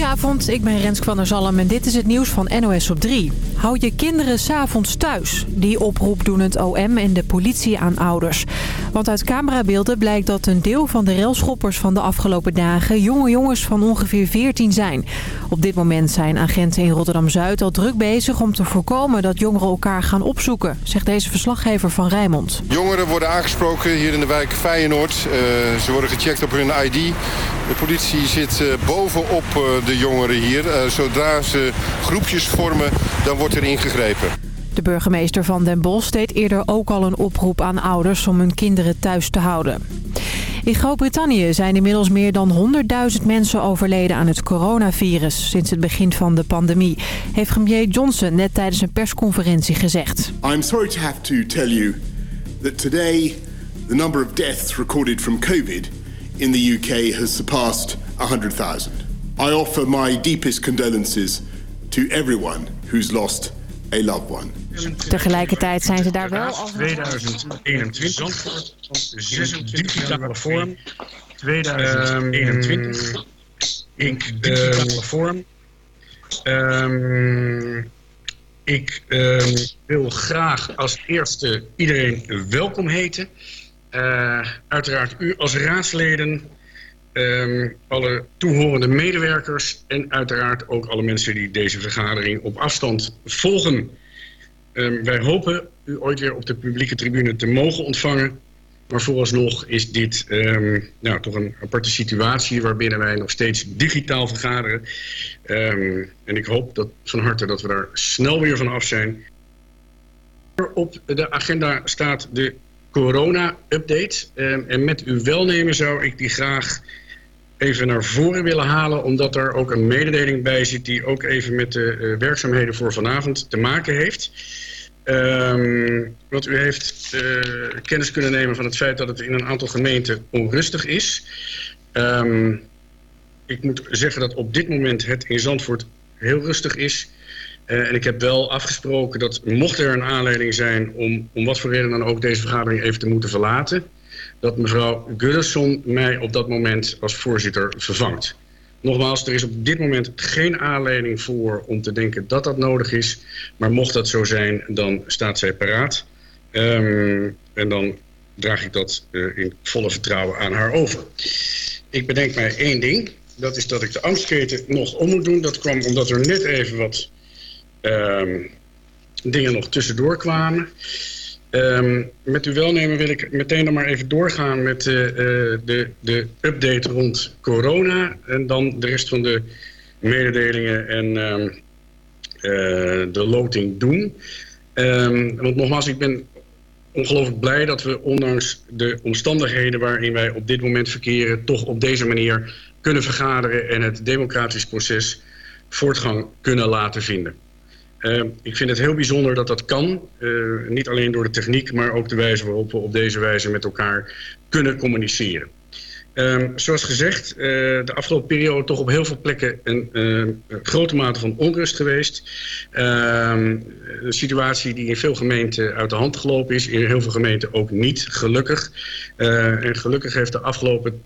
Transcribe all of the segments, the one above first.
Goedenavond, ik ben Rensk van der Zalm en dit is het nieuws van NOS op 3. Hou je kinderen s'avonds thuis. Die oproep doen het OM en de politie aan ouders. Want uit camerabeelden blijkt dat een deel van de railschoppers van de afgelopen dagen... jonge jongens van ongeveer 14 zijn. Op dit moment zijn agenten in Rotterdam-Zuid al druk bezig om te voorkomen dat jongeren elkaar gaan opzoeken, zegt deze verslaggever van Rijnmond. Jongeren worden aangesproken hier in de wijk Feyenoord. Uh, ze worden gecheckt op hun ID. De politie zit uh, bovenop uh, de jongeren hier. zodra ze groepjes vormen, dan wordt er ingegrepen. De burgemeester van Den Bosch deed eerder ook al een oproep aan ouders om hun kinderen thuis te houden. In Groot-Brittannië zijn inmiddels meer dan 100.000 mensen overleden aan het coronavirus sinds het begin van de pandemie, heeft premier Johnson net tijdens een persconferentie gezegd. I'm sorry to have to tell you that today the number of deaths recorded from COVID in the UK has surpassed 100,000. I offer my deepest condolences to everyone who's lost a loved one. Tegelijkertijd zijn ze daar wel... 2021, Zandvoort, 26 digitale vorm. 2021, ik digitale vorm. Um, ik um, wil graag als eerste iedereen welkom heten. Uh, uiteraard u als raadsleden, um, alle toehorende medewerkers... en uiteraard ook alle mensen die deze vergadering op afstand volgen... Um, wij hopen u ooit weer op de publieke tribune te mogen ontvangen. Maar vooralsnog is dit um, nou, toch een aparte situatie... waarbinnen wij nog steeds digitaal vergaderen. En ik hoop dat, van harte dat we daar snel weer van af zijn. Op de agenda staat de corona-update. en met uw welnemen zou ik die graag even naar voren willen halen... omdat er ook een mededeling bij zit... die ook even met de uh, werkzaamheden voor vanavond te maken heeft... Um, u heeft uh, kennis kunnen nemen van het feit dat het in een aantal gemeenten onrustig is. Um, ik moet zeggen dat op dit moment het in Zandvoort heel rustig is. Uh, en ik heb wel afgesproken dat mocht er een aanleiding zijn om, om wat voor reden dan ook deze vergadering even te moeten verlaten... dat mevrouw Guddersson mij op dat moment als voorzitter vervangt. Nogmaals, er is op dit moment geen aanleiding voor om te denken dat dat nodig is. Maar mocht dat zo zijn, dan staat zij paraat. Um, en dan draag ik dat uh, in volle vertrouwen aan haar over. Ik bedenk mij één ding. Dat is dat ik de ambtsketen nog om moet doen. Dat kwam omdat er net even wat um, dingen nog tussendoor kwamen. Um, met uw welnemen wil ik meteen dan maar even doorgaan met uh, de, de update rond corona. En dan de rest van de mededelingen en um, uh, de loting doen. Want nogmaals, ik ben ongelooflijk blij dat we ondanks de omstandigheden waarin wij op dit moment verkeren... toch op deze manier kunnen vergaderen en het democratisch proces voortgang kunnen laten vinden. Uh, ik vind het heel bijzonder dat dat kan. Uh, niet alleen door de techniek, maar ook de wijze waarop we op deze wijze met elkaar kunnen communiceren. Uh, zoals gezegd, uh, de afgelopen periode toch op heel veel plekken een grote mate van onrust geweest. Ehm, een situatie die in veel gemeenten uit de hand gelopen is. In heel veel gemeenten ook niet, gelukkig. en gelukkig heeft de afgelopen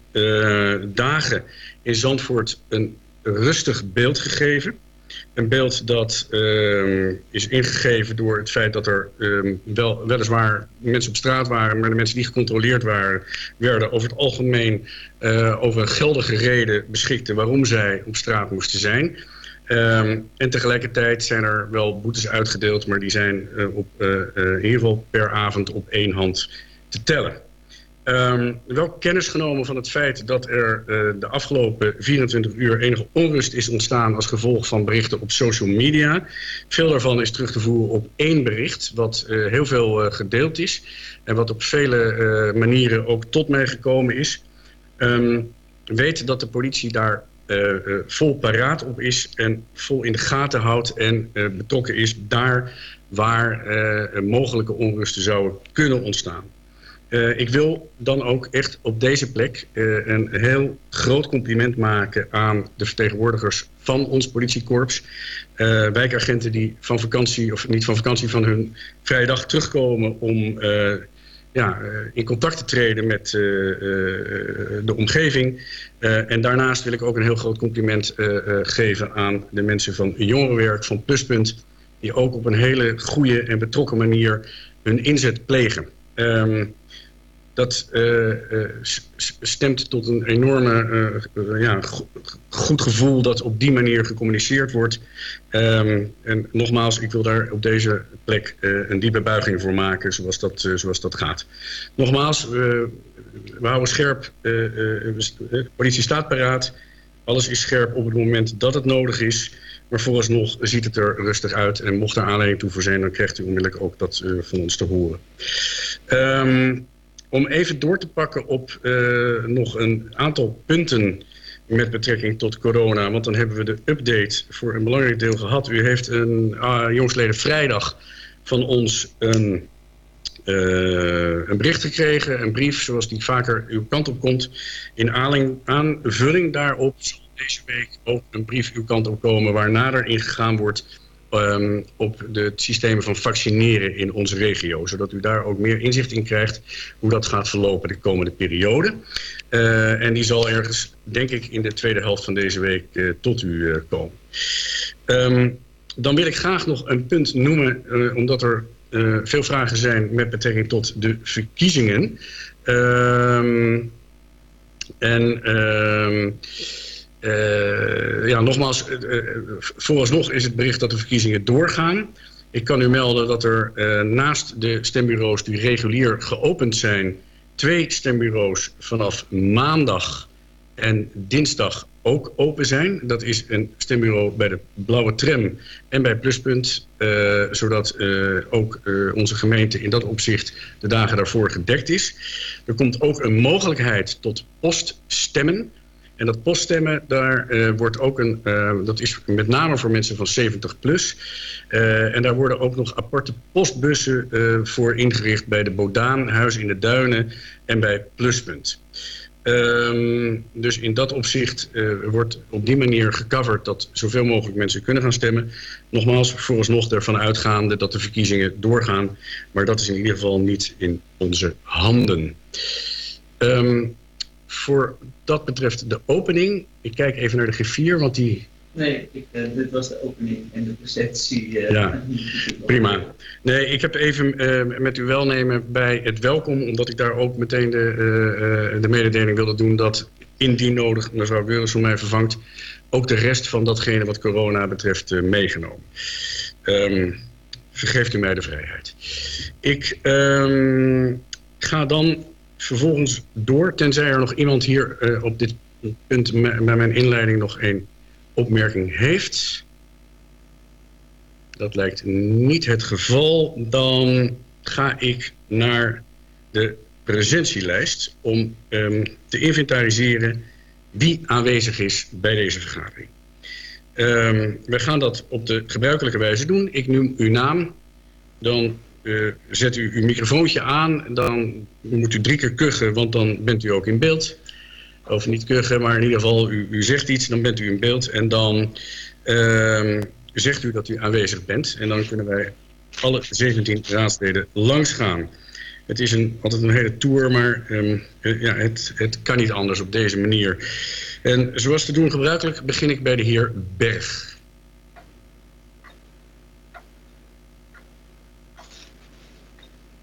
dagen in Zandvoort een rustig beeld gegeven. Een beeld dat uh, is ingegeven door het feit dat er uh, wel, weliswaar mensen op straat waren... maar de mensen die gecontroleerd waren... werden over het algemeen uh, over geldige reden beschikte... waarom zij op straat moesten zijn... Um, en tegelijkertijd zijn er wel boetes uitgedeeld... maar die zijn uh, op, uh, in ieder geval per avond op één hand te tellen. Um, wel kennis genomen van het feit dat er uh, de afgelopen 24 uur enige onrust is ontstaan als gevolg van berichten op social media. Veel daarvan is terug te voeren op één bericht, wat uh, heel veel uh, gedeeld is en wat op vele manieren ook tot mij gekomen is. Um, weet dat de politie daar vol paraat op is en vol in de gaten houdt en betrokken is daar waar mogelijke onrusten zouden kunnen ontstaan. Uh, ik wil dan ook echt op deze plek uh, een heel groot compliment maken aan de vertegenwoordigers van ons politiekorps. Uh, wijkagenten die van vakantie, of niet van vakantie, van hun vrije dag terugkomen om ja, in contact te treden met de omgeving. en daarnaast wil ik ook een heel groot compliment geven aan de mensen van Jongerenwerk, van Pluspunt... die ook op een hele goede en betrokken manier hun inzet plegen. Um, dat uh, stemt tot een enorme uh, ja, goed gevoel dat op die manier gecommuniceerd wordt. Um, en nogmaals, ik wil daar op deze plek een diepe buiging voor maken zoals dat, zoals dat gaat. Nogmaals, we houden scherp, de politie staat paraat. Alles is scherp op het moment dat het nodig is. Maar vooralsnog ziet het er rustig uit. En mocht er aanleiding toe voor zijn, dan krijgt u onmiddellijk ook dat van ons te horen. Um, om even door te pakken op uh, nog een aantal punten met betrekking tot corona. Want dan hebben we de update voor een belangrijk deel gehad. U heeft een, uh, jongsleden vrijdag van ons een, uh, een bericht gekregen. Een brief zoals die vaker uw kant op komt. In aanvulling daarop zal deze week ook een brief uw kant op komen... waar nader ingegaan wordt um, op de systemen van vaccineren in onze regio. Zodat u daar ook meer inzicht in krijgt hoe dat gaat verlopen de komende periode. Uh, en die zal ergens, denk ik, in de tweede helft van deze week uh, tot u uh, komen. Um, dan wil ik graag nog een punt noemen, omdat er veel vragen zijn met betrekking tot de verkiezingen. Um, en ja, nogmaals, uh, vooralsnog is het bericht dat de verkiezingen doorgaan. Ik kan u melden dat er naast de stembureaus die regulier geopend zijn... twee stembureaus vanaf maandag en dinsdag ook open zijn. Dat is een stembureau bij de Blauwe Tram en bij Pluspunt. zodat ook onze gemeente in dat opzicht de dagen daarvoor gedekt is. Er komt ook een mogelijkheid tot poststemmen... En dat poststemmen, daar uh, wordt ook een, uh, dat is met name voor mensen van 70 plus. Uh, en daar worden ook nog aparte postbussen voor ingericht bij de Bodaan, Huis in de Duinen en bij Pluspunt. Um, dus in dat opzicht wordt op die manier gecoverd dat zoveel mogelijk mensen kunnen gaan stemmen. Nogmaals, vooralsnog ervan uitgaande dat de verkiezingen doorgaan. Maar dat is in ieder geval niet in onze handen. Um, voor dat betreft de opening. Ik kijk even naar de G4, want die... Nee, ik, uh, dit was de opening en de presentie. Uh, ja, prima. Nee, ik heb even uh, met uw welnemen bij het welkom... omdat ik daar ook meteen de, de mededeling wilde doen... dat indien nodig, mevrouw voor mij vervangt... ook de rest van datgene wat corona betreft meegenomen. Um, vergeeft u mij de vrijheid. Ik um, ga dan vervolgens door, tenzij er nog iemand hier uh, op dit punt bij mijn inleiding nog een opmerking heeft. Dat lijkt niet het geval. Dan ga ik naar de presentielijst om um, te inventariseren wie aanwezig is bij deze vergadering. Um, we gaan dat op de gebruikelijke wijze doen. Ik noem uw naam, dan uh, zet u uw microfoontje aan. Dan moet u drie keer kuchen, want dan bent u ook in beeld. Of niet kuchen, maar in ieder geval u, u zegt iets, dan bent u in beeld. En dan uh, zegt u dat u aanwezig bent. En dan kunnen wij alle 17 raadsleden langsgaan. Het is een, altijd een hele tour, maar um, ja, het, het kan niet anders op deze manier. En zoals te doen gebruikelijk begin ik bij de heer Berg.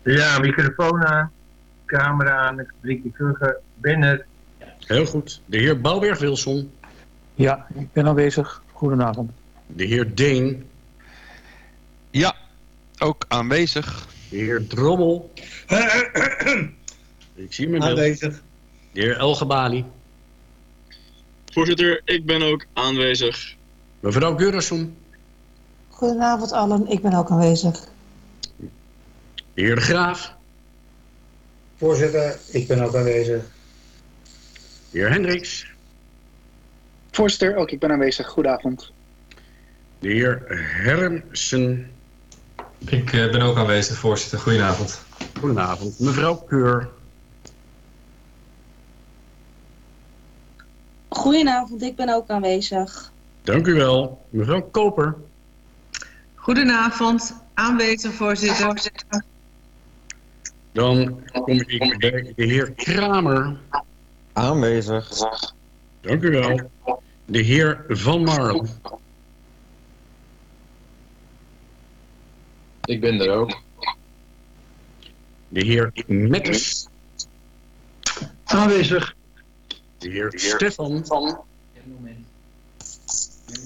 Ja, microfoon aan, camera aan, drie keer kuchen, binnen. Heel goed. De heer Bouwberg-Wilson. Ja, ik ben aanwezig. Goedenavond. De heer Deen. Ja, ook aanwezig. De heer Drommel. ik zie hem Aanwezig. De heer Elgebali. Voorzitter, ik ben ook aanwezig. Mevrouw Gurasson. Goedenavond allen, ik ben ook aanwezig. De heer De Graaf. Voorzitter, ik ben ook aanwezig. De heer Hendricks. Voorzitter, ook ik ben aanwezig. Goedenavond. De heer Hermsen. Ik uh, ben ook aanwezig, voorzitter. Goedenavond. Goedenavond. Mevrouw Keur. Goedenavond, ik ben ook aanwezig. Dank u wel. Mevrouw Koper. Goedenavond, aanwezig voorzitter. Dan kom ik bij de heer Kramer. Aanwezig. Dank u wel. De heer Van Marl. Ik ben er ook. De heer Metters. Aanwezig. De heer Stefan.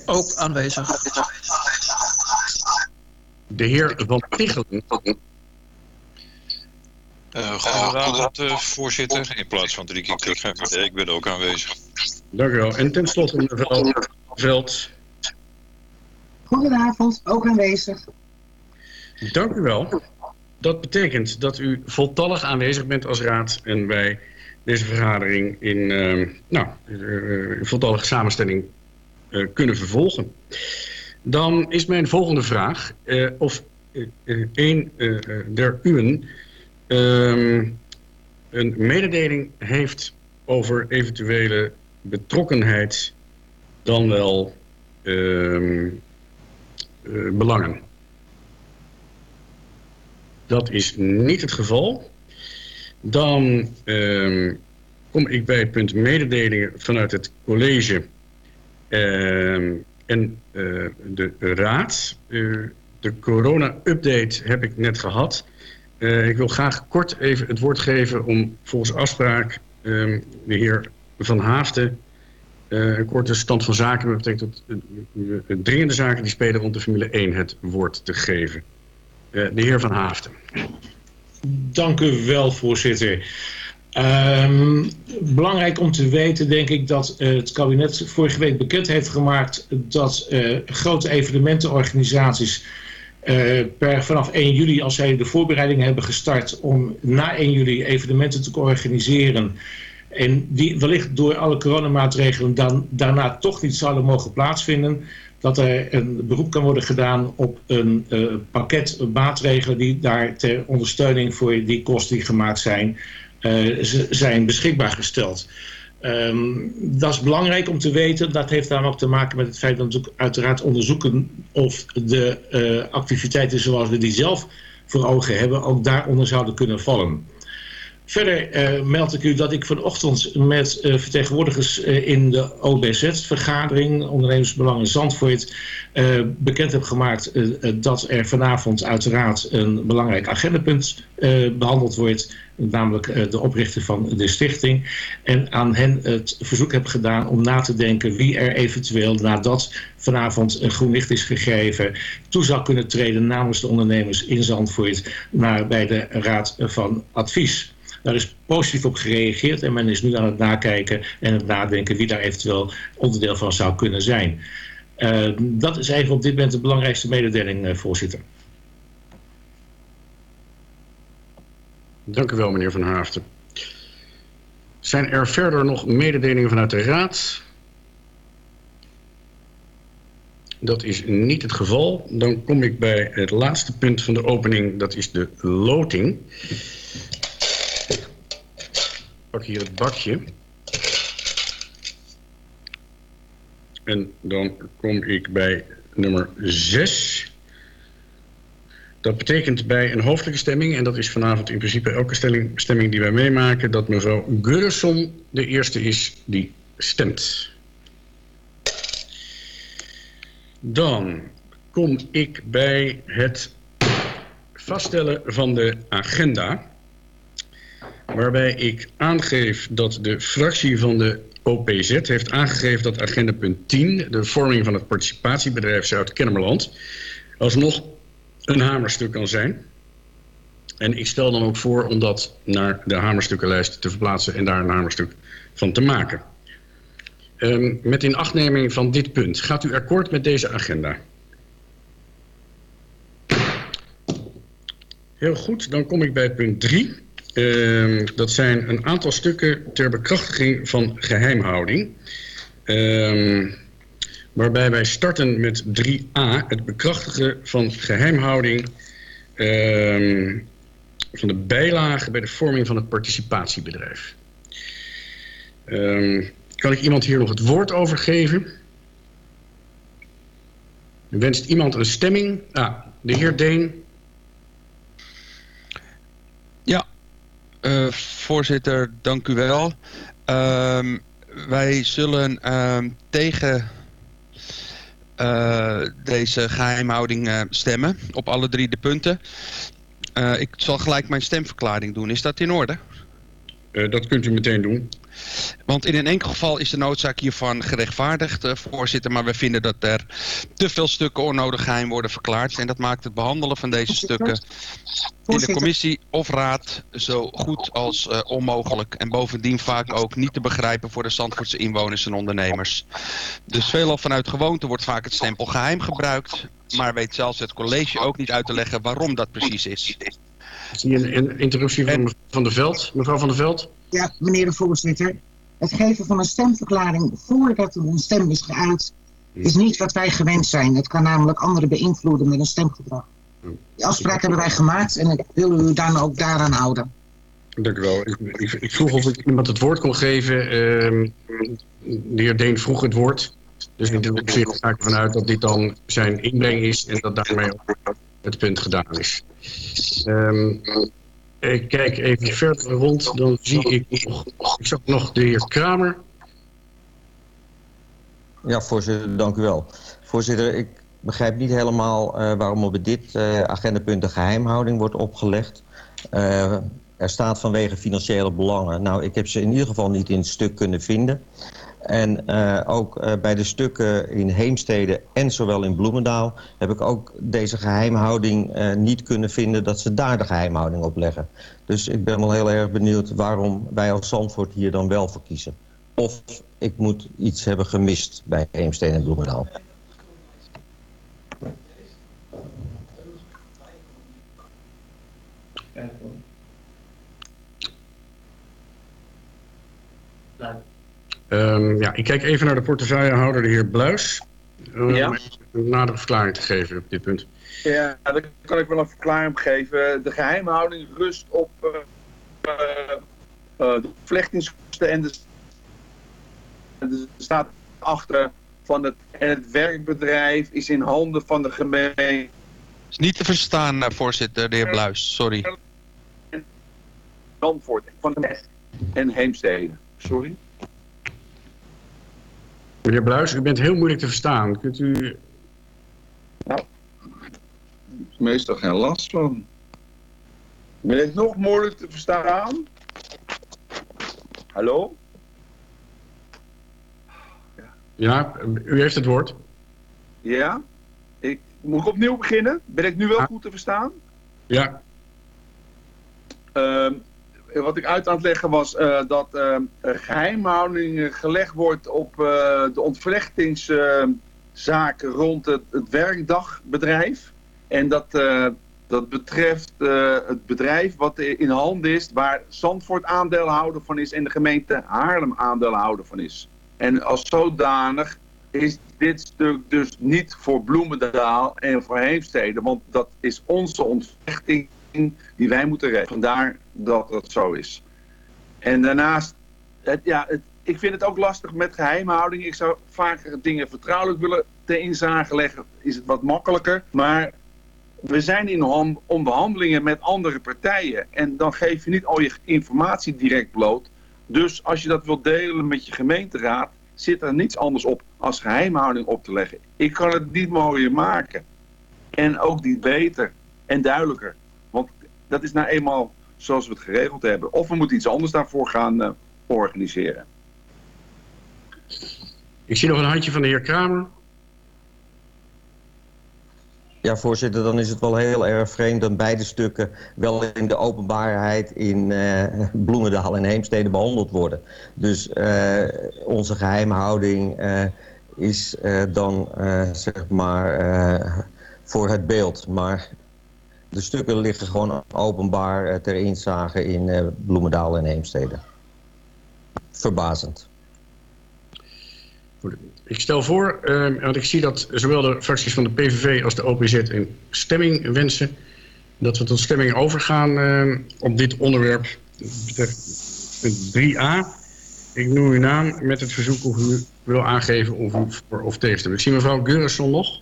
Ook aanwezig. De heer Van Tichelen. Uh, goedenavond, uh, voorzitter. In plaats van drie keer. Ik ben ook aanwezig. Dank u wel. En tenslotte mevrouw Veld. Goedenavond, ook aanwezig. Dank u wel. Dat betekent dat u voltallig aanwezig bent als raad en wij deze vergadering in uh, nou, uh, voltallige samenstelling uh, kunnen vervolgen. Dan is mijn volgende vraag of een der uwen ehm, een mededeling heeft over eventuele betrokkenheid dan wel ehm, belangen. Dat is niet het geval. Dan uh, kom ik bij het punt mededelingen vanuit het college en uh, de raad. de corona-update heb ik net gehad. Ik wil graag kort even het woord geven om volgens afspraak ehm, de heer Van Haafden een korte stand van zaken. Dat betekent dat dringende zaken die spelen rond de Formule 1 het woord te geven. de heer Van Haafden. Dank u wel, voorzitter. Um, belangrijk om te weten, denk ik, dat het kabinet vorige week bekend heeft gemaakt dat grote evenementenorganisaties uh, per, vanaf 1 juli, als zij de voorbereidingen hebben gestart om na 1 juli evenementen te organiseren, en die wellicht door alle coronamaatregelen dan, daarna toch niet zouden mogen plaatsvinden, dat er een beroep kan worden gedaan op een uh, pakket maatregelen die daar ter ondersteuning voor die kosten die gemaakt zijn, uh, zijn beschikbaar gesteld. Um, dat is belangrijk om te weten. Dat heeft dan ook te maken met het feit dat we uiteraard onderzoeken of de uh, activiteiten zoals we die zelf voor ogen hebben ook daaronder zouden kunnen vallen. Verder uh, meld ik u dat ik vanochtend met uh, vertegenwoordigers uh, in de OBZ-vergadering, ondernemersbelangen Zandvoort, bekend heb gemaakt dat er vanavond uiteraard een belangrijk agendapunt behandeld wordt, namelijk de oprichting van de stichting. En aan hen het verzoek heb gedaan om na te denken wie er eventueel nadat vanavond een groen licht is gegeven, toe zou kunnen treden namens de ondernemers in Zandvoort naar bij de Raad van Advies. Daar is positief op gereageerd en men is nu aan het nakijken en het nadenken wie daar eventueel onderdeel van zou kunnen zijn. Uh, dat is even op dit moment de belangrijkste mededeling, uh, voorzitter. Dank u wel, meneer Van Haafden. Zijn er verder nog mededelingen vanuit de Raad? Dat is niet het geval. Dan kom ik bij het laatste punt van de opening, dat is de loting pak hier het bakje. En dan kom ik bij nummer 6. Dat betekent bij een hoofdelijke stemming, en dat is vanavond in principe elke stemming, die wij meemaken, dat mevrouw Gurreson de eerste is die stemt. Dan kom ik bij het vaststellen van de agenda waarbij ik aangeef dat de fractie van de OPZ heeft aangegeven dat agenda punt 10, de vorming van het participatiebedrijf Zuid-Kennemerland, alsnog een hamerstuk kan zijn. En ik stel dan ook voor om dat naar de hamerstukkenlijst te verplaatsen en daar een hamerstuk van te maken. Um, met inachtneming van dit punt, gaat u akkoord met deze agenda? Heel goed, dan kom ik bij punt 3. Uh, dat zijn een aantal stukken ter bekrachtiging van geheimhouding. Uh, waarbij wij starten met 3a, het bekrachtigen van geheimhouding uh, van de bijlage bij de vorming van het participatiebedrijf. kan ik iemand hier nog het woord over geven? Wenst iemand een stemming? Ah, de heer Deen. Uh, voorzitter, dank u wel. Uh, wij zullen uh, tegen uh, deze geheimhouding uh, stemmen op alle drie de punten. Ik zal gelijk mijn stemverklaring doen. Is dat in orde? dat kunt u meteen doen. Want in een enkel geval is de noodzaak hiervan gerechtvaardigd, uh, voorzitter. Maar we vinden dat er te veel stukken onnodig geheim worden verklaard. En dat maakt het behandelen van deze stukken in de commissie of raad zo goed als uh, onmogelijk. En bovendien vaak ook niet te begrijpen voor de Zandvoortse inwoners en ondernemers. Dus veelal vanuit gewoonte wordt vaak het stempel geheim gebruikt. Maar weet zelfs het college ook niet uit te leggen waarom dat precies is. Zie je een interruptie van, van de Veld, mevrouw Van der Veld? Ja, meneer de voorzitter. Het geven van een stemverklaring voordat er een stem is geuit... is niet wat wij gewend zijn. Het kan namelijk anderen beïnvloeden met een stemgedrag. Die afspraak hebben wij gemaakt en ik wil u dan ook daaraan houden. Dank u wel. Ik, ik, ik vroeg of ik iemand het woord kon geven. Uh, de heer Deen vroeg het woord. Dus in dit opzicht ga ik ervan uit dat dit dan zijn inbreng is... en dat daarmee ook het punt gedaan is. Um, ik kijk even verder rond, dan zie ik nog, ik zag nog de heer Kramer. Ja, voorzitter, dank u wel. Voorzitter, ik begrijp niet helemaal uh, waarom op dit uh, agendapunt de geheimhouding wordt opgelegd. Uh, er staat vanwege financiële belangen. Nou, ik heb ze in ieder geval niet in het stuk kunnen vinden. En uh, ook uh, bij de stukken in Heemstede en zowel in Bloemendaal... heb ik ook deze geheimhouding uh, niet kunnen vinden dat ze daar de geheimhouding op leggen. Dus ik ben wel heel erg benieuwd waarom wij als Zandvoort hier dan wel voor kiezen. Of ik moet iets hebben gemist bij Heemstede en Bloemendaal. Ja. Um, ja, ik kijk even naar de portefeuillehouder, de heer Bluis. Um, ja. Een nadere verklaring te geven op dit punt. Ja, daar kan ik wel een verklaring geven. De geheimhouding rust op uh, uh, de vlechtingskosten en de, de staat achter van het, en het werkbedrijf is in handen van de gemeente. Is niet te verstaan, voorzitter, de heer Bluis. Sorry. Zandvoort van de en Heemstede. Sorry. Meneer Bluis, u bent heel moeilijk te verstaan. Kunt u... Nou, is meestal geen last van. Ben ik nog moeilijk te verstaan? Hallo? Ja. u heeft het woord. Ja? Ik, moet ik opnieuw beginnen? Ben ik nu wel goed te verstaan? Ja. Uh, wat ik uit aan het leggen was uh, dat uh, geheimhouding gelegd wordt op de ontvlechtingszaken rond het, werkdagbedrijf. En dat, dat betreft het bedrijf wat in handen is waar Zandvoort aandeelhouder van is en de gemeente Haarlem aandeelhouder van is. En als zodanig is dit stuk dus niet voor Bloemendaal en voor Heemstede, want dat is onze ontvlechting die wij moeten regelen. Vandaar dat dat zo is. En daarnaast, ja, ik vind het ook lastig met geheimhouding. Ik zou vaker dingen vertrouwelijk willen te inzage leggen. Is het wat makkelijker. Maar we zijn in onderhandelingen met andere partijen. En dan geef je niet al je informatie direct bloot. Dus als je dat wilt delen met je gemeenteraad, zit er niets anders op als geheimhouding op te leggen. Ik kan het niet mooier maken. En ook niet beter en duidelijker. Want dat is nou eenmaal zoals we het geregeld hebben. Of we moeten iets anders daarvoor gaan uh, organiseren. Ik zie nog een handje van de heer Kramer. Ja, voorzitter, dan is het wel heel erg vreemd dat beide stukken wel in de openbaarheid in uh, Bloemendaal en Heemstede behandeld worden. Dus uh, onze geheimhouding uh, is dan zeg maar voor het beeld. Maar de stukken liggen gewoon openbaar ter inzage in Bloemendaal en Heemstede. Verbazend. Ik stel voor, uh, want ik zie dat zowel de fracties van de PVV als de OPZ een stemming wensen. Dat we tot stemming overgaan uh, op dit onderwerp. Punt 3a. Ik noem uw naam met het verzoek of u wil aangeven of u voor of tegen stemt. Ik zie mevrouw Geurenson nog.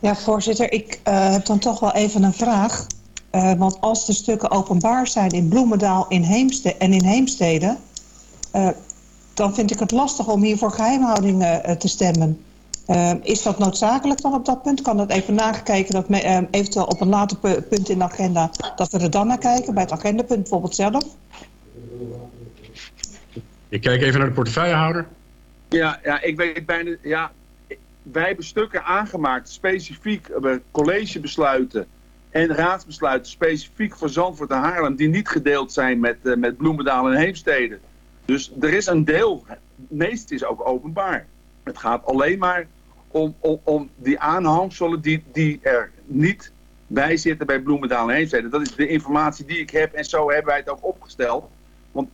Ja, voorzitter. Ik uh, heb dan toch wel even een vraag. Eh, want als de stukken openbaar zijn in Bloemendaal in Heemste en in Heemstede... eh, dan vind ik het lastig om hier voor geheimhouding eh, te stemmen. Eh, is dat noodzakelijk dan op dat punt? Kan dat even nagekijken, dat me, eh, eventueel op een later pu- punt in de agenda... dat we er dan naar kijken, bij het agendapunt bijvoorbeeld zelf? Ik kijk even naar de portefeuillehouder. Ja, ja, ik weet bijna. Ja, wij hebben stukken aangemaakt, specifiek eh, collegebesluiten en raadsbesluiten, specifiek voor Zandvoort en Haarlem, die niet gedeeld zijn met, eh, met Bloemendaal en Heemstede. Dus er is een deel, het meeste is ook openbaar. Het gaat alleen maar om, om, om die aanhangselen die, die er niet bij zitten bij Bloemendaal en Heemstede. Dat is de informatie die ik heb en zo hebben wij het ook opgesteld. Want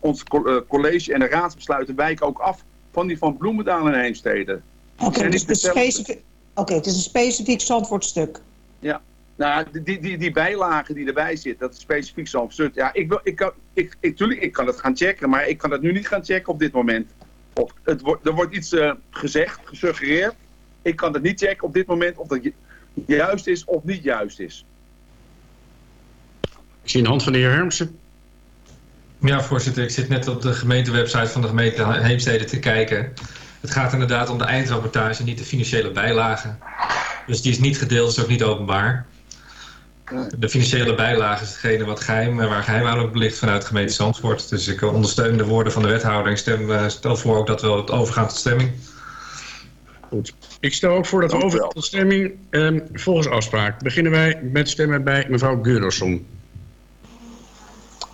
ons eh, college en de raadsbesluiten wijken ook af van die van Bloemendaal en Heemstede. Oké, dus niet het is dezelfde. specifiek- Oké, het is een specifiek Zandvoortstuk. Ja, nou, die- die, die, bijlagen die erbij zitten, dat is specifiek zo'n stuk. Ja, ik, wil, ik, kan, ik, ik, tuurlijk, ik kan het gaan checken, maar ik kan het nu niet gaan checken op dit moment. Of het wordt, er wordt iets eh, gezegd, gesuggereerd. Ik kan het niet checken op dit moment of dat ju- juist is of niet juist is. Ik zie een hand van de heer Hermsen. Ja, voorzitter. Ik zit net op de gemeentewebsite van de gemeente Heemstede te kijken. Het gaat inderdaad om de eindrapportage, niet de financiële bijlage. Dus die is niet gedeeld, is ook niet openbaar. De financiële bijlage is hetgene wat geheim, eh, waar geheimhouding op ligt vanuit de gemeente Zandvoort. Dus ik ondersteun de woorden van de wethouder en stem, eh, stel voor ook dat we het overgaan tot stemming. Goed. Ik stel ook voor dat we overgaan tot stemming. Ehm, volgens afspraak beginnen wij met stemmen bij mevrouw Geurosson.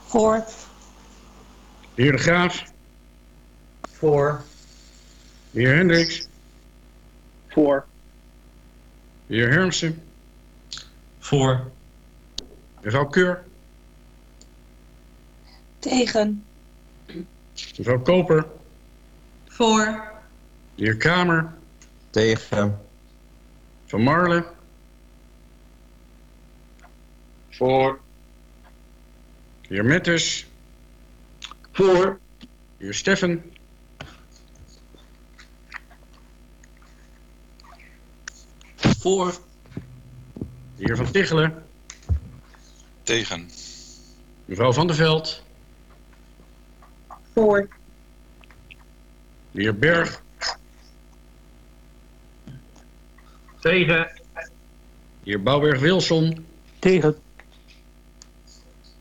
Voor. De heer De Graaf. Voor. De heer Hendricks. Voor. De heer Hermsen. Voor. Mevrouw Keur. Tegen. Mevrouw Koper. Voor. De heer Kramer. Tegen. Van Marlen. Voor. De heer Metters. Voor. De heer Steffen. Voor. De heer Van Tichelen. Tegen. Mevrouw Van der Veld. Voor. De heer Berg. Tegen. De heer Bouwberg-Wilson. Tegen.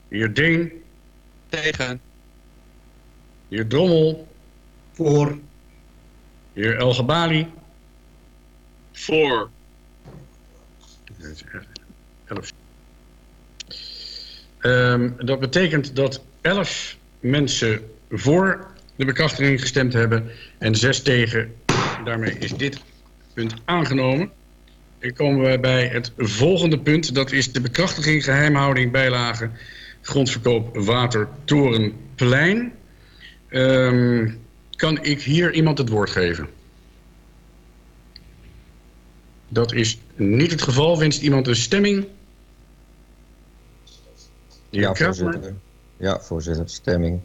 De heer Deen. Tegen. De heer Drommel. Voor. De heer El Gabali. Voor. Elf. Ehm, dat betekent dat 11 mensen voor de bekrachtiging gestemd hebben en 6 tegen. Daarmee is dit punt aangenomen. Dan komen we bij het volgende punt. Dat is de bekrachtiging, geheimhouding, bijlage, grondverkoop, water, torenplein. Ehm, kan ik hier iemand het woord geven? Dat is niet het geval. Wenst iemand een stemming? Ja, voorzitter. Ja, voorzitter. Stemming.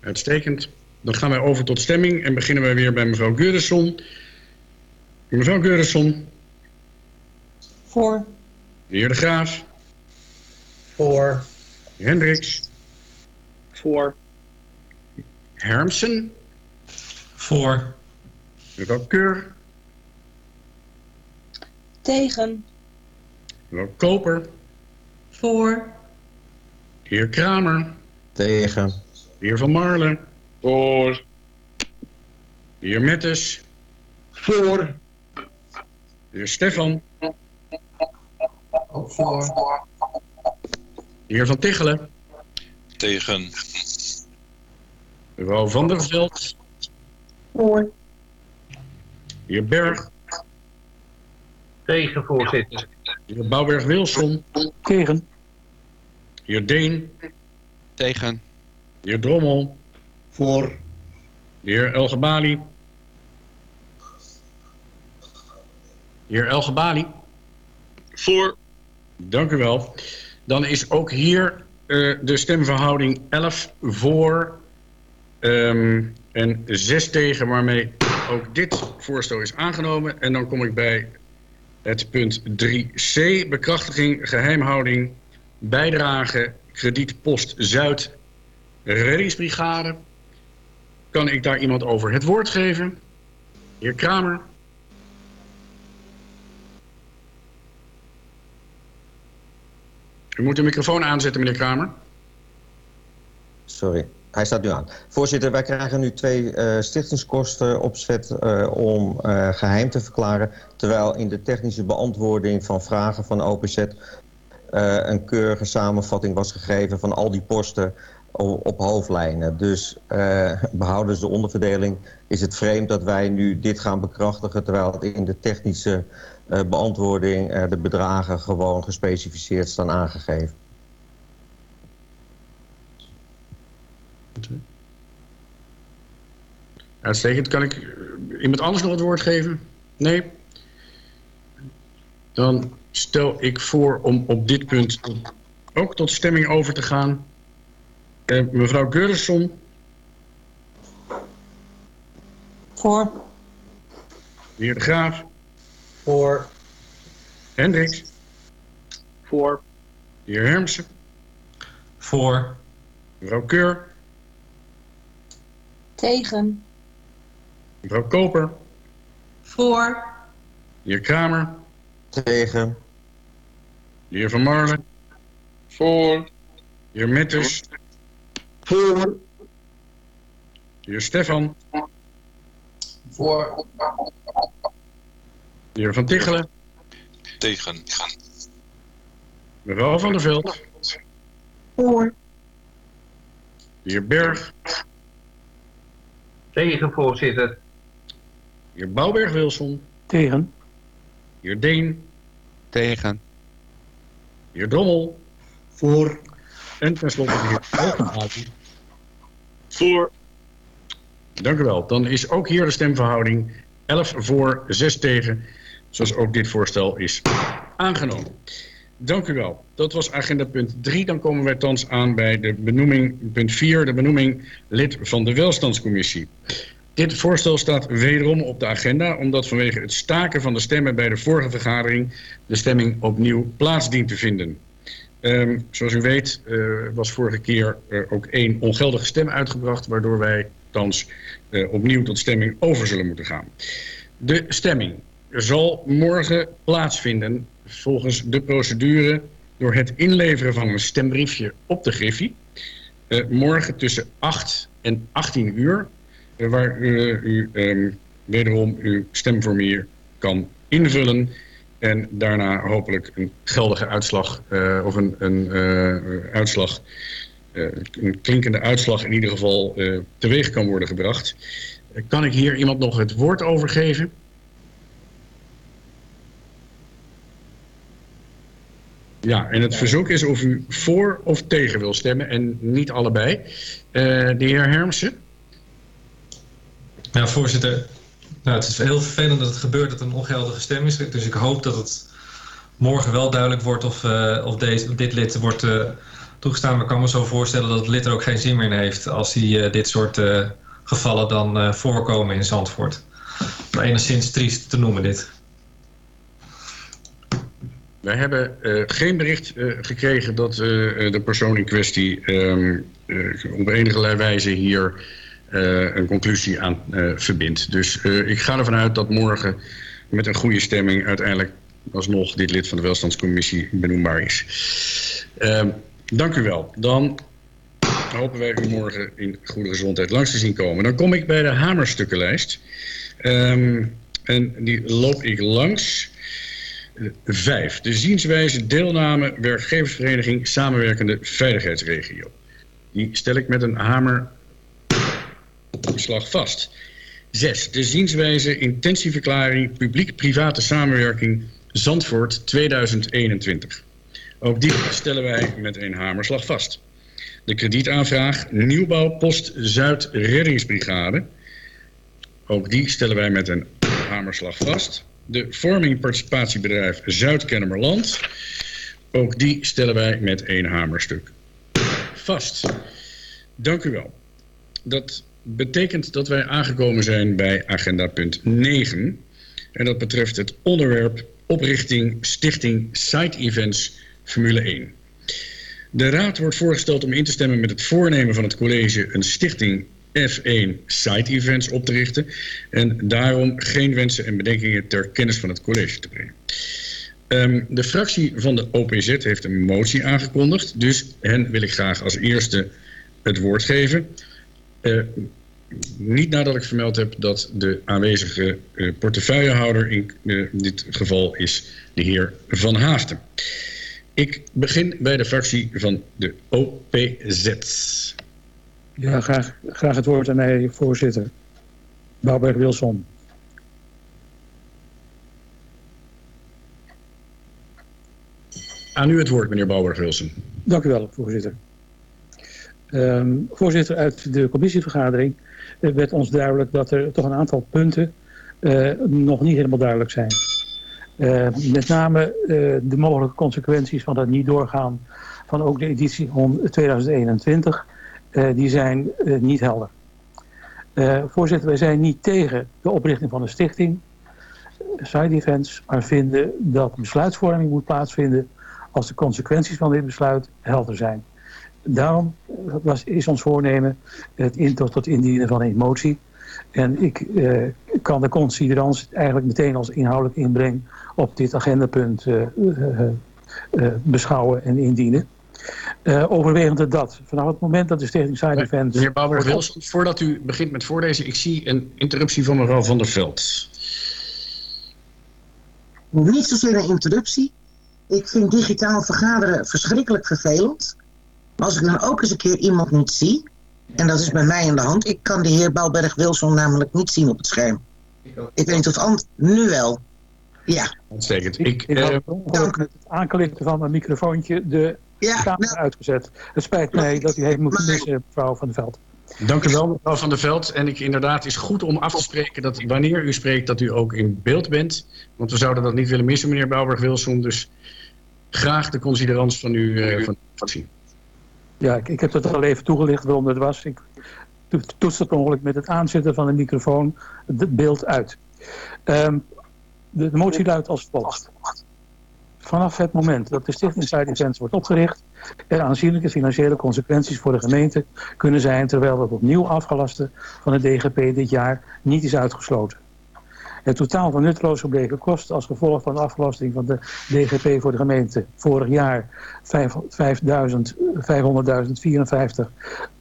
Uitstekend. Dan gaan wij over tot stemming en beginnen wij weer bij mevrouw Geurisson. Mevrouw Geurisson, Voor. de heer De Graaf, Voor. Hendricks, Voor. Hermsen, Voor. mevrouw Keur, Tegen. mevrouw Koper, Voor. de heer Kramer, Tegen. de heer Van Marlen, Voor. de heer Mettes, Voor. de heer Stefan, Ook voor. de heer Van Tichelen, Tegen. mevrouw Van der Veld, Voor. de heer Berg, Tegen, voorzitter. de heer Bouwberg-Wilson, Tegen. heer Deen, Tegen. heer Drommel, Voor. heer El Gabali, de heer El Gabali. Voor. Dank u wel. Dan is ook hier eh, de stemverhouding 11 voor ehm, en 6 tegen, waarmee ook dit voorstel is aangenomen. En dan kom ik bij het punt 3c, bekrachtiging, geheimhouding, bijdrage kredietpost Zuid reddingsbrigade. Kan ik daar iemand over het woord geven? Heer Kramer. U moet de microfoon aanzetten, meneer Kramer. Sorry, hij staat nu aan. Voorzitter, wij krijgen nu twee uh, stichtingskosten opzet uh, om uh, geheim te verklaren... terwijl in de technische beantwoording van vragen van OPZ... een keurige samenvatting was gegeven van al die posten op, op hoofdlijnen. Dus behouden ze de onderverdeling is het vreemd dat wij nu dit gaan bekrachtigen... terwijl in de technische beantwoording de bedragen gewoon gespecificeerd staan aangegeven. Uitstekend. Kan ik iemand anders nog het woord geven? Nee? Dan stel ik voor om op dit punt ook tot stemming over te gaan. Uh, mevrouw Geurisson. Voor. De heer De Graaf. Voor. Hendricks. Voor. De heer Hermsen. Voor. Mevrouw Keur. Tegen. Mevrouw Koper. Voor. De heer Kramer. Tegen. De heer Van Marlen. Voor. De heer Metters. Voor. De heer Stefan. Voor. De heer Van Tichelen. Tegen. Mevrouw Van der Veld. Voor. De heer Berg. Tegen, voorzitter. Heer Bouwberg-Wilson. Tegen. Heer Deen. Tegen. Heer Drommel. Voor. En tenslotte de heer. Voor. Dank u wel. Dan is ook hier de stemverhouding 11 voor, 6 tegen. Zoals ook dit voorstel is aangenomen. Dank u wel. Dat was agenda punt 3. Dan komen wij thans aan bij de benoeming, punt 4, de benoeming lid van de welstandscommissie. Dit voorstel staat wederom op de agenda, omdat vanwege het staken van de stemmen bij de vorige vergadering de stemming opnieuw plaats dient te vinden. Um, zoals u weet uh, was vorige keer uh, ook één ongeldige stem uitgebracht, waardoor wij thans uh, opnieuw tot stemming over zullen moeten gaan. De stemming zal morgen plaatsvinden volgens de procedure door het inleveren van een stembriefje op de Griffie. Uh, morgen tussen 8 en 18 uur, uh, waar u um, wederom uw stemformulier kan invullen. En daarna hopelijk een geldige uitslag of een, een uitslag, een klinkende uitslag in ieder geval teweeg kan worden gebracht. kan ik hier iemand nog het woord over geven? Ja, en het verzoek is of u voor of tegen wil stemmen en niet allebei. Uh, de heer Hermsen? Ja, voorzitter. Nou, het is heel vervelend dat het gebeurt dat een ongeldige stem is. Dus ik hoop dat het morgen wel duidelijk wordt of, uh, of, deze, dit lid wordt uh, toegestaan. Maar ik kan me zo voorstellen dat het lid er ook geen zin meer in heeft... als hij dit soort gevallen dan voorkomen in Zandvoort. Maar enigszins triest te noemen dit. Wij hebben uh, geen bericht uh, gekregen dat uh, de persoon in kwestie um, op enige wijze hier een conclusie aan verbindt. Dus ik ga ervan uit dat morgen met een goede stemming uiteindelijk alsnog dit lid van de welstandscommissie benoembaar is. Ehm, dank u wel. Dan hopen wij u morgen in goede gezondheid langs te zien komen. Dan kom ik bij de hamerstukkenlijst. Um, en die loop ik langs... Vijf. De zienswijze deelname werkgeversvereniging samenwerkende veiligheidsregio. Die stel ik met een hamer slag vast. Zes. De zienswijze intentieverklaring publiek-private samenwerking Zandvoort 2021. Ook die stellen wij met een hamerslag vast. De kredietaanvraag Nieuwbouw Post Zuid Reddingsbrigade. Ook die stellen wij met een hamerslag vast de vorming participatiebedrijf Zuid-Kennemerland. Ook die stellen wij met één hamerstuk vast. Dank u wel. Dat betekent dat wij aangekomen zijn bij agenda punt 9. En dat betreft het onderwerp oprichting Stichting Side Events Formule 1. De raad wordt voorgesteld om in te stemmen met het voornemen van het college een stichting F1 Site Events op te richten en daarom geen wensen en bedenkingen ter kennis van het college te brengen. Ehm, de fractie van de OPZ heeft een motie aangekondigd, dus hen wil ik graag als eerste het woord geven. Eh, niet nadat ik vermeld heb dat de aanwezige eh, portefeuillehouder in eh, dit geval is de heer Van Haafden. Ik begin bij de fractie van de OPZ. Ja, graag, graag het woord aan mij, voorzitter. Bouwberg Wilson. Aan u het woord, meneer Bouwberg-Wilson. Dank u wel, voorzitter. Ehm, voorzitter, uit de commissievergadering eh, werd ons duidelijk dat er toch een aantal punten eh, nog niet helemaal duidelijk zijn. Eh, met name de mogelijke consequenties van het niet doorgaan van ook de editie van 2021, eh, die zijn eh, niet helder. Eh, voorzitter, wij zijn niet tegen de oprichting van een stichting, eh, side events, maar vinden dat besluitvorming moet plaatsvinden als de consequenties van dit besluit helder zijn. Daarom was, is ons voornemen het in, tot, indienen van een motie. En ik eh, kan de considerans eigenlijk meteen als inhoudelijk inbreng op dit agendapunt eh, eh, eh, beschouwen en indienen. Uh, overwegende dat. Vanaf het moment dat de Stichting Side Events... Meneer Bouwberg-Wilson, voordat u begint met voorlezen, ik zie een interruptie van mevrouw Van der Veld. Niet zozeer een interruptie. Ik vind digitaal vergaderen verschrikkelijk vervelend. Als ik dan ook eens een keer iemand niet zie, en dat is bij mij in de hand, ik kan de heer Bouwberg-Wilson namelijk niet zien op het scherm. Ik weet niet of Ant nu wel. Ja. Uitstekend. Ik, ik had met het aanklikken van mijn microfoontje de ja, camera uitgezet. Het spijt mij dat u heeft moeten missen, mevrouw Van der Veld. Dank u wel, mevrouw Van der Veld. En ik inderdaad is goed om af te spreken dat wanneer u spreekt dat u ook in beeld bent. Want we zouden dat niet willen missen, meneer Bouwberg-Wilson. Dus graag de considerans van u uh, van. Ja, ik, ik heb het al even toegelicht waarom dat was. Ik toetste per ongeluk met het aanzetten van de microfoon het beeld uit. Um, de, de, motie luidt als volgt. Vanaf het moment dat de Stichting Side Events wordt opgericht... er aanzienlijke financiële consequenties voor de gemeente kunnen zijn... terwijl het opnieuw afgelasten van het DGP dit jaar niet is uitgesloten. Het totaal van nutteloos gebleven kosten als gevolg van de afgelasting van de DGP voor de gemeente vorig jaar 500.054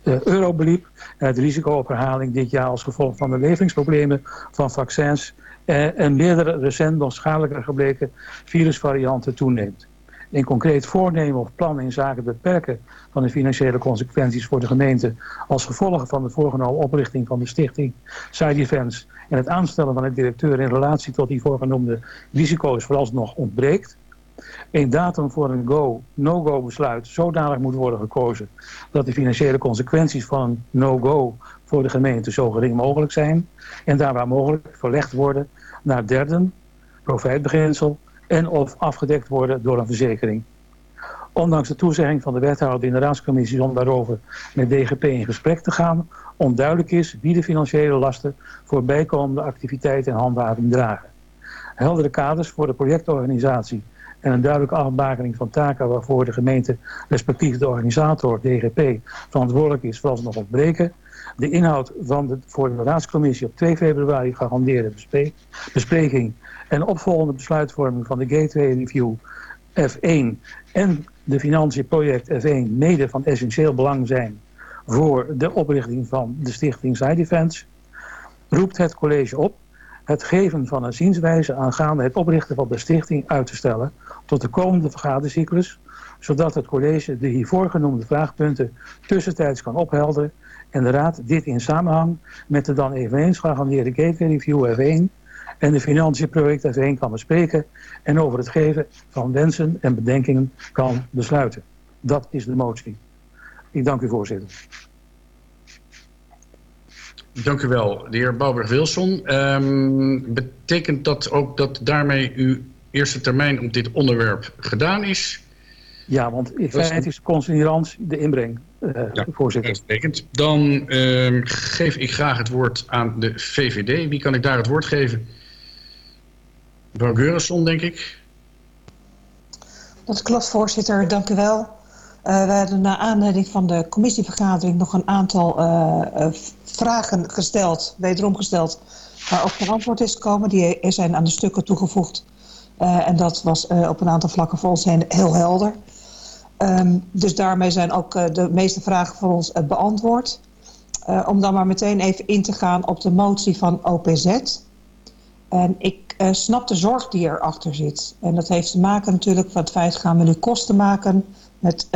euro beliep. Het risico op herhaling dit jaar als gevolg van de leveringsproblemen van vaccins en meerdere recent nog schadelijker gebleken virusvarianten toeneemt. Een concreet voornemen of plan in zaken beperken van de financiële consequenties voor de gemeente als gevolg van de voorgenomen oprichting van de stichting Side en het aanstellen van een directeur in relatie tot die voorgenoemde risico's vooralsnog ontbreekt. Een datum voor een go, no-go besluit zodanig moet worden gekozen dat de financiële consequenties van een no-go voor de gemeente zo gering mogelijk zijn en daar waar mogelijk verlegd worden naar derden, profijtbeginsel en of afgedekt worden door een verzekering. Ondanks de toezegging van de wethouder in de raadscommissie om daarover met DGP in gesprek te gaan, onduidelijk is wie de financiële lasten voor bijkomende activiteiten en handhaving dragen. Heldere kaders voor de projectorganisatie en een duidelijke afbakening van taken waarvoor de gemeente, respectief de organisator, DGP, verantwoordelijk is, zoals nog ontbreken. De inhoud van de voor de raadscommissie op 2 februari gegarandeerde bespreking en opvolgende besluitvorming van de Gateway Review F1 en de financiën project F1 mede van essentieel belang zijn voor de oprichting van de stichting Side Defense, roept het college op het geven van een zienswijze aangaande het oprichten van de stichting uit te stellen tot de komende vergadercyclus, zodat het college de hiervoor genoemde vraagpunten tussentijds kan ophelderen en de raad dit in samenhang met de dan eveneens gegarandeerde Gateway Review F1 en de financiën project F1 kan bespreken en over het geven van wensen en bedenkingen kan besluiten. Dat is de motie. Ik dank u voorzitter. Dank u wel, de heer Bouwberg-Wilson. Um, betekent dat ook dat daarmee uw eerste termijn op dit onderwerp gedaan is? Ja, want in feite is de de inbreng, ja, voorzitter. Uitstekend. Dan uh, geef ik graag het woord aan de VVD. Wie kan ik daar het woord geven? Mevrouw Geurenson, denk ik. Dat klopt, voorzitter. Dank u wel. Uh, we hadden na aanleiding van de commissievergadering nog een aantal uh, uh, vragen gesteld, wederom gesteld, waar ook geen antwoord is gekomen. Die zijn aan de stukken toegevoegd. en dat was op een aantal vlakken voor ons heel helder. Um, dus daarmee zijn ook de meeste vragen voor ons beantwoord. om dan maar meteen even in te gaan op de motie van OPZ. En ik snap de zorg die erachter zit. En dat heeft te maken natuurlijk met het feit... gaan we nu kosten maken... met,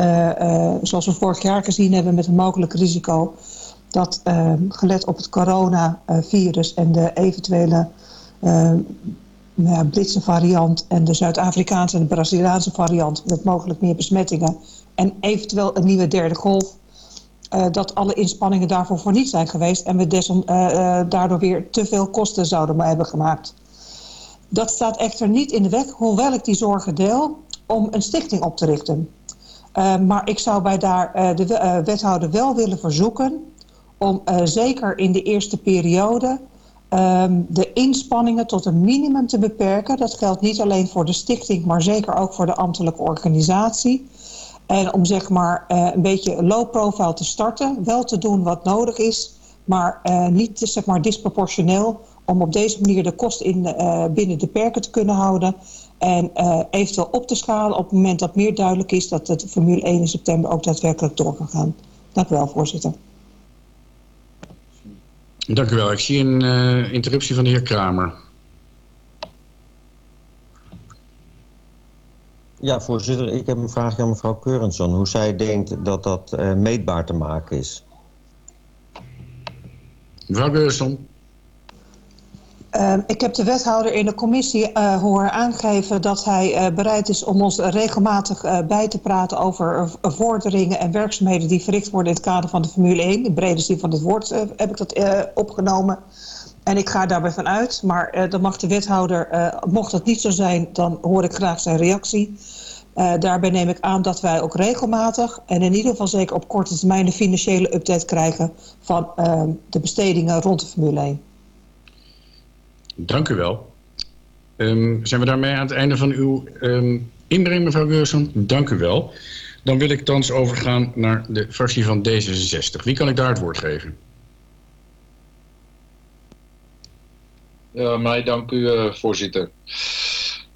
zoals we vorig jaar gezien hebben... met een mogelijk risico... dat gelet op het coronavirus... en de eventuele ja, Britse variant... en de Zuid-Afrikaanse en de Braziliaanse variant... met mogelijk meer besmettingen... en eventueel een nieuwe derde golf... Uh, dat alle inspanningen daarvoor voor niet zijn geweest... en we uh, uh, daardoor weer te veel kosten zouden hebben gemaakt. Dat staat echter niet in de weg, hoewel ik die zorgen deel... om een stichting op te richten. maar ik zou bij daar de wethouder wel willen verzoeken... om zeker in de eerste periode... Um, de inspanningen tot een minimum te beperken. Dat geldt niet alleen voor de stichting... maar zeker ook voor de ambtelijke organisatie... En om zeg maar uh, een beetje low profile te starten. Wel te doen wat nodig is. Maar uh, niet zeg maar disproportioneel. Om op deze manier de kosten in, uh, binnen de perken te kunnen houden. En eventueel op te schalen op het moment dat meer duidelijk is... dat de Formule 1 in september ook daadwerkelijk door kan gaan. Dank u wel, voorzitter. Dank u wel. Ik zie een interruptie van de heer Kramer. Ja, voorzitter, ik heb een vraagje aan mevrouw Keurenson. Hoe zij denkt dat dat uh, meetbaar te maken is. Mevrouw Keurenson. Uh, ik heb de wethouder in de commissie uh, horen aangeven dat hij uh, bereid is om ons regelmatig bij te praten over vorderingen en werkzaamheden die verricht worden in het kader van de Formule 1. In de brede zin van het woord heb ik dat opgenomen. En ik ga daarbij vanuit, maar dan mag de wethouder, mocht dat niet zo zijn, dan hoor ik graag zijn reactie. Daarbij neem ik aan dat wij ook regelmatig en in ieder geval zeker op korte termijn een financiële update krijgen van de bestedingen rond de Formule 1. Dank u wel. Um, zijn we daarmee aan het einde van uw um, inbreng, mevrouw Geurson? Dank u wel. Dan wil ik thans overgaan naar de fractie van D66. Wie kan ik daar het woord geven? Ja, mij dank u, uh, voorzitter.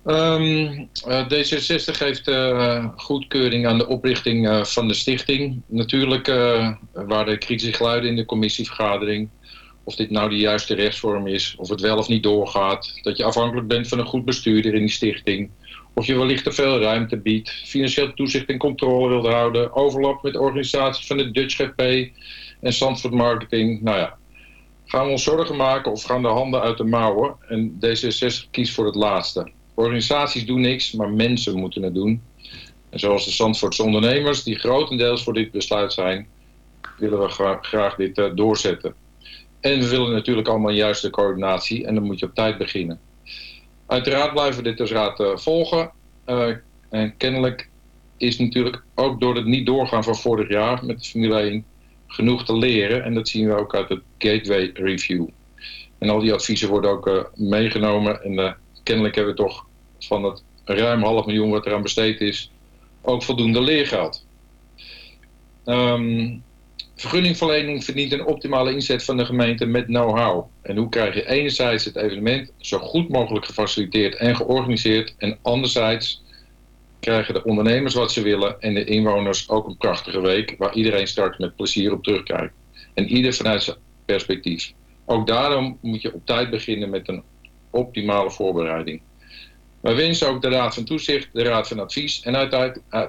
Um, uh, D66 geeft uh, goedkeuring aan de oprichting van de stichting. Natuurlijk waren er kritische geluiden in de commissievergadering. Of dit nou de juiste rechtsvorm is, of het wel of niet doorgaat. Dat je afhankelijk bent van een goed bestuurder in die stichting. Of je wellicht te veel ruimte biedt. Financieel toezicht en controle wilt houden. Overlap met organisaties van de Dutch GP en Zandvoort Marketing. Nou ja, Gaan we ons zorgen maken of gaan de handen uit de mouwen? En D66 kiest voor het laatste. Organisaties doen niks, maar mensen moeten het doen. En zoals de Zandvoortse ondernemers, die grotendeels voor dit besluit zijn, willen we gra graag dit uh, doorzetten. En we willen natuurlijk allemaal juiste coördinatie en dan moet je op tijd beginnen. Uiteraard blijven we dit als raad uh, volgen. Uh, en kennelijk is natuurlijk ook door het niet doorgaan van vorig jaar met de Formule 1 genoeg te leren. En dat zien we ook uit het Gateway Review. En al die adviezen worden ook uh, meegenomen. En kennelijk hebben we toch van het ruim half miljoen wat eraan besteed is... ook voldoende leergeld. Um, vergunningverlening verdient een optimale inzet van de gemeente met know-how. En hoe krijg je enerzijds het evenement zo goed mogelijk gefaciliteerd en georganiseerd... en anderzijds krijgen de ondernemers wat ze willen en de inwoners ook een prachtige week waar iedereen straks met plezier op terugkijkt. En ieder vanuit zijn perspectief. Ook daarom moet je op tijd beginnen met een optimale voorbereiding. Wij wensen ook de Raad van Toezicht, de Raad van Advies en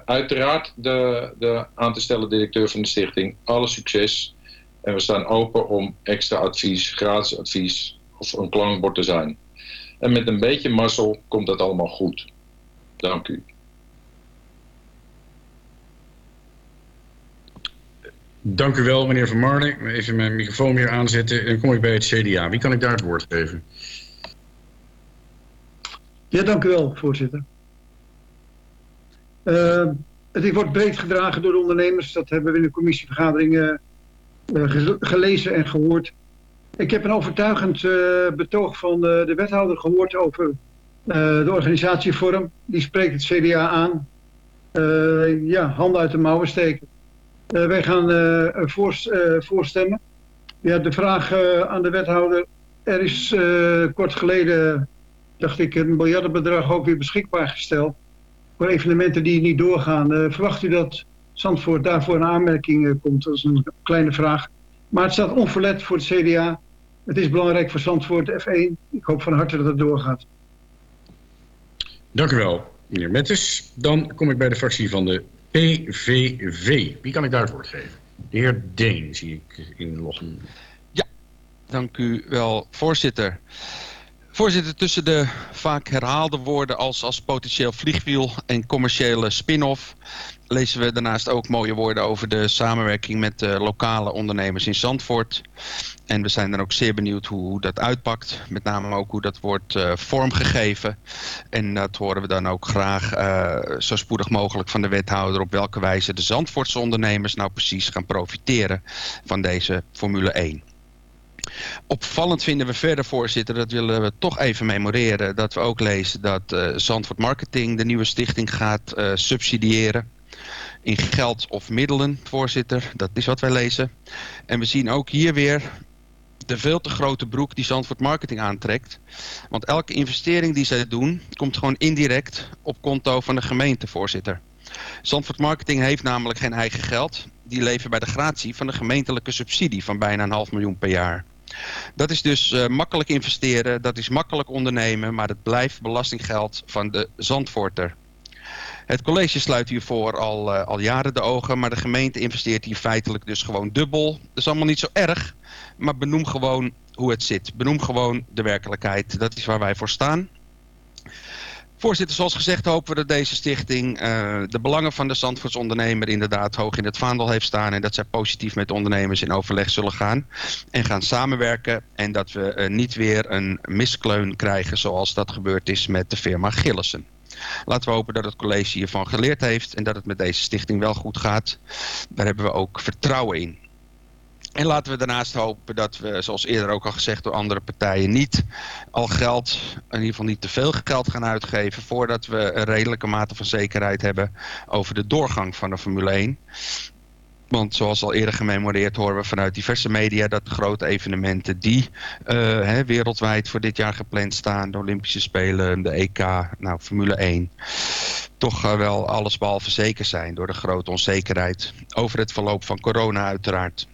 uiteraard de, de aan te stellen directeur van de stichting alle succes. En we staan open om extra advies, gratis advies of een klankbord te zijn. En met een beetje mazzel komt dat allemaal goed. Dank u. Dank u wel, meneer Van Marlen. Even mijn microfoon weer aanzetten. Dan kom ik bij het CDA. Wie kan ik daar het woord geven? Ja, dank u wel, voorzitter. Uh, het wordt breed gedragen door de ondernemers. Dat hebben we in de commissievergadering uh, gelezen en gehoord. Ik heb een overtuigend uh, betoog van de wethouder gehoord over de organisatievorm. Die spreekt het CDA aan. eh, ja, handen uit de mouwen steken. Eh, wij gaan eh, voor, eh, voorstemmen. Ja, de vraag eh, aan de wethouder. Er is eh, kort geleden, dacht ik, een miljardenbedrag ook weer beschikbaar gesteld. Voor evenementen die niet doorgaan. Eh, verwacht u dat Zandvoort daarvoor een aanmerking eh, komt? Dat is een kleine vraag. Maar het staat onverlet voor het CDA. Het is belangrijk voor Zandvoort F1. Ik hoop van harte dat het doorgaat. Dank u wel, meneer Mettes. Dan kom ik bij de fractie van de PVV. Wie kan ik daar het woord geven? De heer Deen zie ik inloggen. Dank u wel, voorzitter. Voorzitter, tussen de vaak herhaalde woorden als, als potentieel vliegwiel en commerciële spin-off lezen we daarnaast ook mooie woorden over de samenwerking met lokale ondernemers in Zandvoort. En we zijn dan ook zeer benieuwd hoe, hoe dat uitpakt. Met name ook hoe dat wordt eh, vormgegeven. En dat horen we dan ook graag eh, zo spoedig mogelijk van de wethouder... op welke wijze de Zandvoortse ondernemers nou precies gaan profiteren van deze Formule 1. Opvallend vinden we verder, voorzitter, dat willen we toch even memoreren... dat we ook lezen dat eh, Zandvoort Marketing de nieuwe stichting gaat eh, subsidiëren in geld of middelen, voorzitter. Dat is wat wij lezen. En we zien ook hier weer de veel te grote broek die Zandvoort Marketing aantrekt. Want elke investering die zij doen, komt gewoon indirect op konto van de gemeente, voorzitter. Zandvoort Marketing heeft namelijk geen eigen geld. Die leven bij de gratie van de gemeentelijke subsidie van bijna een half miljoen per jaar. Dat is dus uh, makkelijk investeren, dat is makkelijk ondernemen, maar het blijft belastinggeld van de Zandvoorter. Het college sluit hiervoor al, uh, al jaren de ogen, maar de gemeente investeert hier feitelijk dus gewoon dubbel. Dat is allemaal niet zo erg, maar benoem gewoon hoe het zit. Benoem gewoon de werkelijkheid. Dat is waar wij voor staan. Voorzitter, zoals gezegd hopen we dat deze stichting uh, de belangen van de Zandvoorts ondernemer inderdaad hoog in het vaandel heeft staan. En dat zij positief met ondernemers in overleg zullen gaan en gaan samenwerken. En dat we uh, niet weer een miskleun krijgen zoals dat gebeurd is met de firma Gillissen. Laten we hopen dat het college hiervan geleerd heeft en dat het met deze stichting wel goed gaat. Daar hebben we ook vertrouwen in. En laten we daarnaast hopen dat we, zoals eerder ook al gezegd door andere partijen, niet al geld, in ieder geval niet te veel geld gaan uitgeven voordat we een redelijke mate van zekerheid hebben over de doorgang van de Formule 1. Want zoals al eerder gememoreerd horen we vanuit diverse media dat de grote evenementen die hè, wereldwijd voor dit jaar gepland staan, de Olympische Spelen, de EK, nou Formule 1, toch uh, wel allesbehalve zeker zijn door de grote onzekerheid over het verloop van corona uiteraard.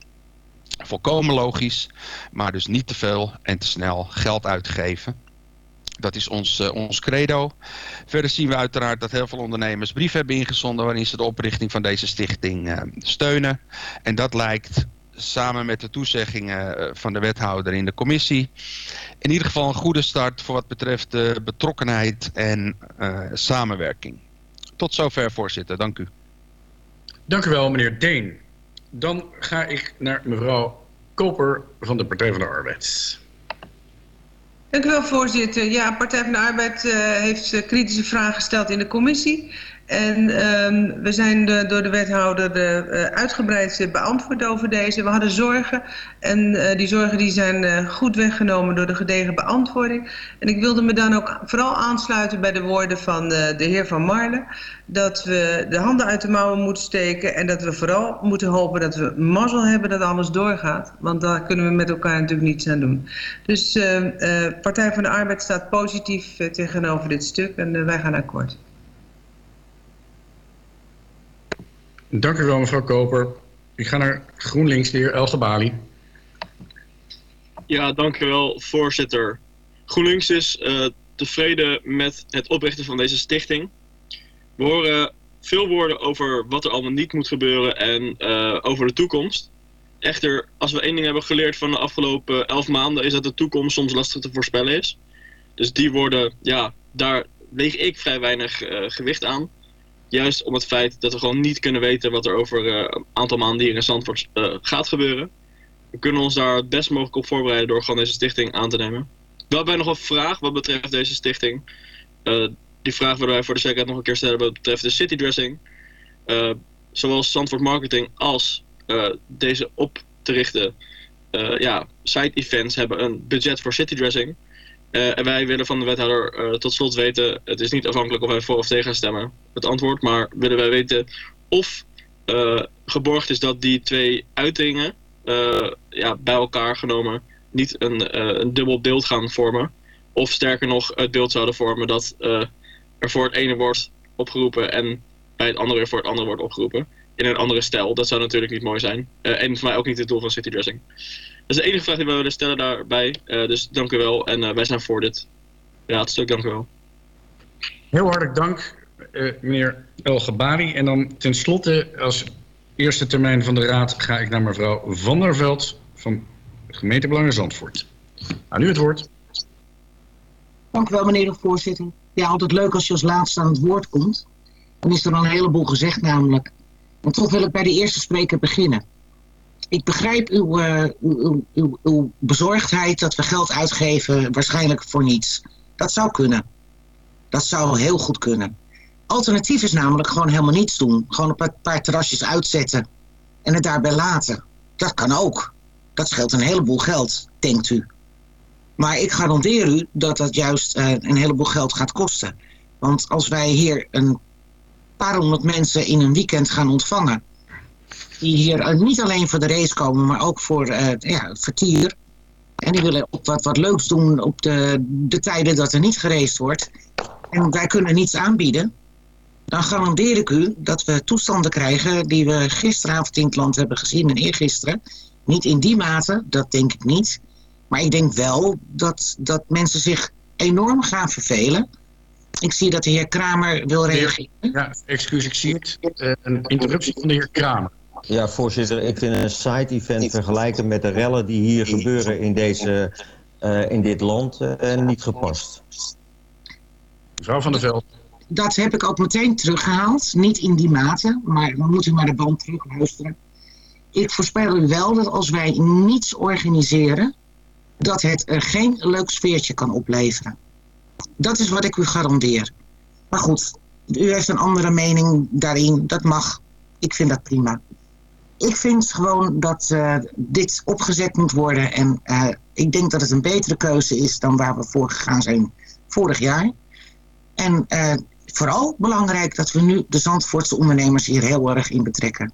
Volkomen logisch, maar dus niet te veel en te snel geld uitgeven. Dat is ons, uh, ons credo. Verder zien we uiteraard dat heel veel ondernemers brief hebben ingezonden... waarin ze de oprichting van deze stichting uh, steunen. En dat lijkt samen met de toezeggingen uh, van de wethouder in de commissie... in ieder geval een goede start voor wat betreft de betrokkenheid en samenwerking. Tot zover, voorzitter. Dank u. Dank u wel, meneer Deen. Dan ga ik naar mevrouw Koper van de Partij van de Arbeid. Dank u wel, voorzitter. Ja, Partij van de Arbeid uh, heeft uh, kritische vragen gesteld in de commissie. En um, we zijn de, door de wethouder de, uh, uitgebreid beantwoord over deze. We hadden zorgen en die zorgen die zijn goed weggenomen door de gedegen beantwoording. En ik wilde me dan ook vooral aansluiten bij de woorden van de heer Van Marlen. Dat we de handen uit de mouwen moeten steken en dat we vooral moeten hopen dat we mazzel hebben dat alles doorgaat. Want daar kunnen we met elkaar natuurlijk niets aan doen. Dus Partij van de Arbeid staat positief tegenover dit stuk en wij gaan akkoord. Dank u wel, mevrouw Koper. Ik ga naar GroenLinks, de heer Elgebali. Ja, dank u wel, voorzitter. GroenLinks is uh, tevreden met het oprichten van deze stichting. We horen veel woorden over wat er allemaal niet moet gebeuren en uh, over de toekomst. Echter, als we één ding hebben geleerd van de afgelopen elf maanden... is dat de toekomst soms lastig te voorspellen is. Dus die woorden, ja, daar weeg ik vrij weinig uh, gewicht aan. Juist om het feit dat we gewoon niet kunnen weten wat er over uh, een aantal maanden hier in Zandvoort uh, gaat gebeuren. We kunnen ons daar het best mogelijk op voorbereiden door gewoon deze stichting aan te nemen. Wel wij nog een vraag wat betreft deze stichting. Uh, die vraag willen wij voor de zekerheid nog een keer stellen wat betreft de city dressing. zowel Zandvoort Marketing als deze op te richten ja, side events hebben een budget voor city dressing. Eh, en wij willen van de wethouder eh, tot slot weten, het is niet afhankelijk of wij voor of tegen stemmen, het antwoord, maar willen wij weten of eh, geborgd is dat die twee uitingen ja, bij elkaar genomen niet een, een dubbel beeld gaan vormen. Of sterker nog, het beeld zouden vormen dat er voor het ene wordt opgeroepen en bij het andere voor het andere wordt opgeroepen. In een andere stijl. Dat zou natuurlijk niet mooi zijn. En voor mij ook niet het doel van citydressing. Dat is de enige vraag die we willen stellen daarbij. Eh, dus dank u wel. En eh, wij zijn voor dit raadstuk. Dank u wel. Heel hartelijk dank, eh, meneer El Gabari. En dan tenslotte, als eerste termijn van de raad, ga ik naar mevrouw Van der Veld van gemeentebelangen Zandvoort. Aan u het woord. Dank u wel, meneer de voorzitter. Ja, altijd leuk als je als laatste aan het woord komt. Dan is er al een heleboel gezegd namelijk. En toch wil ik bij de eerste spreker beginnen. Ik begrijp uw, eh, uw, uw, uw, bezorgdheid dat we geld uitgeven waarschijnlijk voor niets. Dat zou kunnen. Dat zou heel goed kunnen. Alternatief is namelijk gewoon helemaal niets doen. Gewoon een paar, paar terrasjes uitzetten en het daarbij laten. Dat kan ook. Dat scheelt een heleboel geld, denkt u. Maar ik garandeer u dat dat juist eh, een heleboel geld gaat kosten. Want als wij hier een paar honderd mensen in een weekend gaan ontvangen... die hier eh, niet alleen voor de race komen, maar ook voor eh, ja, het vertier... en die willen ook wat, wat leuks doen op de, de tijden dat er niet geraced wordt... en wij kunnen niets aanbieden... dan garandeer ik u dat we toestanden krijgen... die we gisteravond in het land hebben gezien en eergisteren... Niet in die mate, dat denk ik niet... Maar ik denk wel dat, dat mensen zich enorm gaan vervelen. Ik zie dat de heer Kramer wil reageren. Ja, excuus, ik zie het. Eh, een interruptie van de heer Kramer. Ja, voorzitter, ik vind een side-event vergelijken met de rellen die hier gebeuren in, deze, eh, in dit land eh, niet gepast. Mevrouw van der Veld. Dat heb ik ook meteen teruggehaald. Niet in die mate, maar dan moet u maar de band terug luisteren. Ik voorspel u wel dat als wij niets organiseren... dat het er geen leuk sfeertje kan opleveren. Dat is wat ik u garandeer. Maar goed, u heeft een andere mening daarin. Dat mag. Ik vind dat prima. Ik vind gewoon dat uh, dit opgezet moet worden. En uh, ik denk dat het een betere keuze is dan waar we voor gegaan zijn vorig jaar. En uh, vooral belangrijk dat we nu de Zandvoortse ondernemers hier heel erg in betrekken.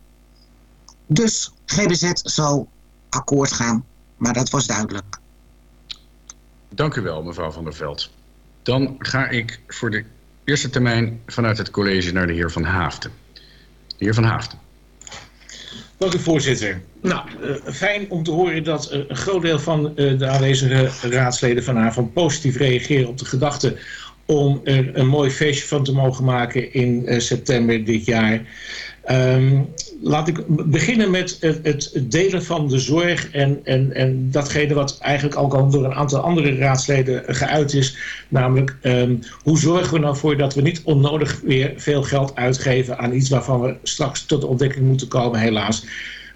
Dus GBZ zal akkoord gaan. Maar dat was duidelijk. Dank u wel, mevrouw van der Veld. Dan ga ik voor de eerste termijn vanuit het college naar de heer Van Haafden. De heer Van Haafden. Dank u, voorzitter. Nou, uh, fijn om te horen dat uh, een groot deel van uh, de aanwezige raadsleden vanavond positief reageren op de gedachte om er een mooi feestje van te mogen maken in september dit jaar. Um, laat ik beginnen met het, delen van de zorg en, en, en datgene wat eigenlijk ook al door een aantal andere raadsleden geuit is. Namelijk, um, hoe zorgen we nou voor dat we niet onnodig weer veel geld uitgeven aan iets waarvan we straks tot de ontdekking moeten komen, helaas,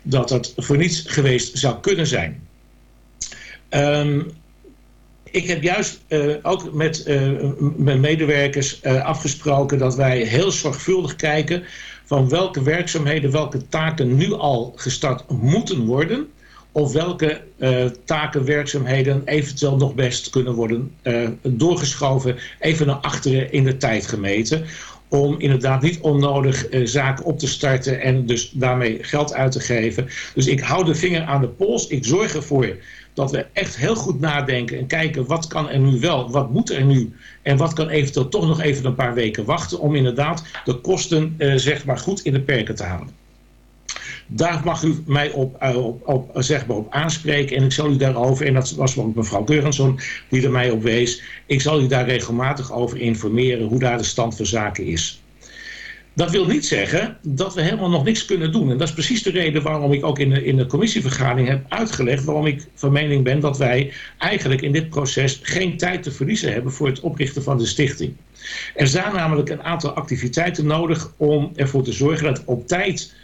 dat dat voor niets geweest zou kunnen zijn. Um, ik heb juist uh, ook met uh, mijn medewerkers uh, afgesproken dat wij heel zorgvuldig kijken van welke werkzaamheden, welke taken nu al gestart moeten worden. Of welke uh, taken, werkzaamheden eventueel nog best kunnen worden uh, doorgeschoven, even naar achteren in de tijd gemeten. Om inderdaad niet onnodig uh, zaken op te starten en dus daarmee geld uit te geven. Dus ik hou de vinger aan de pols. Ik zorg ervoor dat we echt heel goed nadenken en kijken wat kan er nu wel, wat moet er nu en wat kan eventueel toch nog even een paar weken wachten om inderdaad de kosten uh, zeg maar goed in de perken te houden. Daar mag u mij op, uh, op, op, zeg maar op aanspreken en ik zal u daarover, en dat was ook mevrouw Keurenson die er mij op wees, ik zal u daar regelmatig over informeren hoe daar de stand van zaken is. Dat wil niet zeggen dat we helemaal nog niks kunnen doen. En dat is precies de reden waarom ik ook in de, in de commissievergadering heb uitgelegd... waarom ik van mening ben dat wij eigenlijk in dit proces geen tijd te verliezen hebben... voor het oprichten van de stichting. Er zijn namelijk een aantal activiteiten nodig om ervoor te zorgen dat op tijd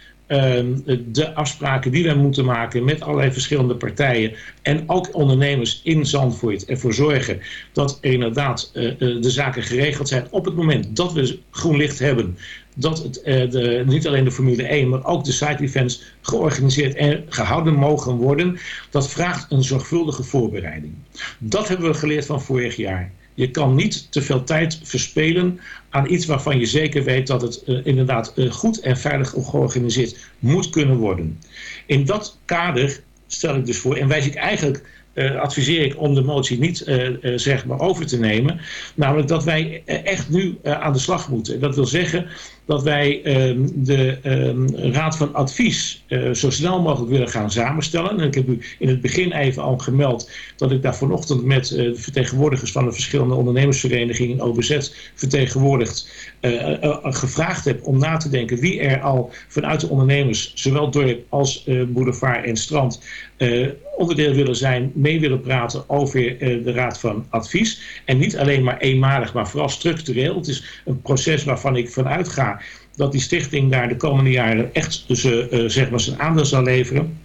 de afspraken die wij moeten maken met allerlei verschillende partijen en ook ondernemers in Zandvoort ervoor zorgen dat er inderdaad eh, eh, de zaken geregeld zijn op het moment dat we groen licht hebben dat het, eh, de, niet alleen de Formule 1, maar ook de side events georganiseerd en gehouden mogen worden. Dat vraagt een zorgvuldige voorbereiding. Dat hebben we geleerd van vorig jaar. Je kan niet te veel tijd verspelen aan iets waarvan je zeker weet dat het uh, inderdaad uh, goed en veilig georganiseerd moet kunnen worden. In dat kader stel ik dus voor, en wijs ik eigenlijk uh, adviseer ik om de motie niet zeg maar over te nemen. Namelijk dat wij echt nu aan de slag moeten. Dat wil zeggen dat wij ehm, de ehm, Raad van Advies zo snel mogelijk willen gaan samenstellen. En ik heb u in het begin even al gemeld dat ik daar vanochtend met de vertegenwoordigers van de verschillende ondernemersverenigingen OBZ vertegenwoordigd gevraagd heb om na te denken wie er al vanuit de ondernemers, zowel dorp als boulevard en strand, onderdeel willen zijn, mee willen praten over de Raad van Advies. En niet alleen maar eenmalig, maar vooral structureel. Het is een proces waarvan ik vanuit ga dat die stichting daar de komende jaren echt dus, uh, zeg maar zijn aandeel zal leveren.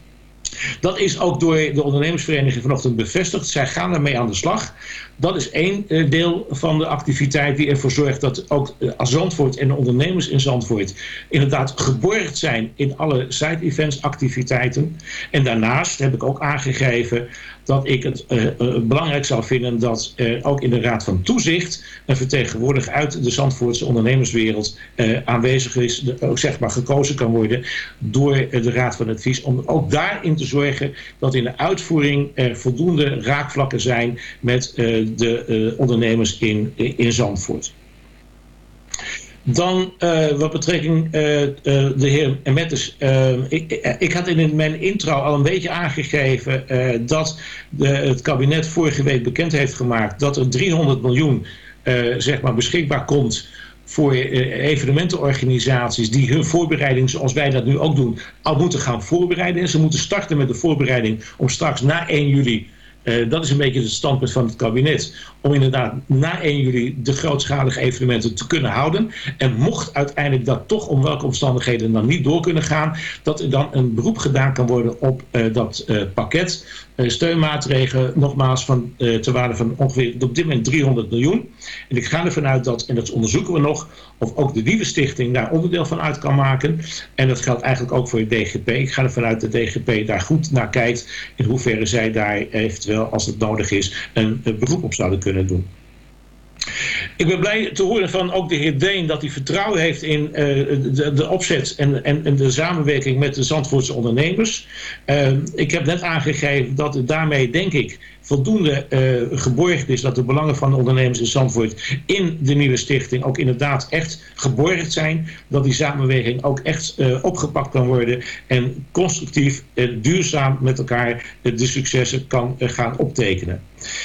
Dat is ook door de ondernemersvereniging vanochtend bevestigd. Zij gaan daarmee aan de slag. Dat is één uh, deel van de activiteit die ervoor zorgt dat ook uh, Zandvoort en de ondernemers in Zandvoort inderdaad geborgd zijn in alle side-events activiteiten. En daarnaast heb ik ook aangegeven dat ik het uh, belangrijk zou vinden dat ook in de Raad van Toezicht een vertegenwoordiger uit de Zandvoortse ondernemerswereld aanwezig is, ook zeg maar gekozen kan worden door de Raad van Advies, om ook daarin te zorgen dat in de uitvoering er voldoende raakvlakken zijn met de uh, ondernemers in, in Zandvoort. Dan uh, wat betrekking de heer Emettes. Ik, ik, had in mijn intro al een beetje aangegeven dat de, het kabinet vorige week bekend heeft gemaakt dat er 300 miljoen zeg maar beschikbaar komt voor evenementenorganisaties die hun voorbereiding, zoals wij dat nu ook doen, al moeten gaan voorbereiden. En ze moeten starten met de voorbereiding om straks na 1 juli uh, dat is een beetje het standpunt van het kabinet. Om inderdaad na 1 juli de grootschalige evenementen te kunnen houden. En mocht uiteindelijk dat toch om welke omstandigheden dan niet door kunnen gaan. Dat er dan een beroep gedaan kan worden op uh, dat uh, pakket. steunmaatregelen nogmaals van, ter waarde van ongeveer op dit moment 300 miljoen. En ik ga ervan uit dat, en dat onderzoeken we nog, of ook de nieuwe stichting daar onderdeel van uit kan maken. En dat geldt eigenlijk ook voor het DGP. Ik ga ervan uit dat de DGP daar goed naar kijkt in hoeverre zij daar eventueel, als het nodig is, een, een beroep op zouden kunnen doen. Ik ben blij te horen van ook de heer Deen dat hij vertrouwen heeft in uh, de, opzet en, en, en, de samenwerking met de Zandvoortse ondernemers. Uh, ik heb net aangegeven dat het daarmee, denk ik, voldoende uh, geborgd is dat de belangen van de ondernemers in Zandvoort in de nieuwe stichting ook inderdaad echt geborgd zijn. Dat die samenwerking ook echt uh, opgepakt kan worden en constructief en uh, duurzaam met elkaar de successen kan gaan optekenen.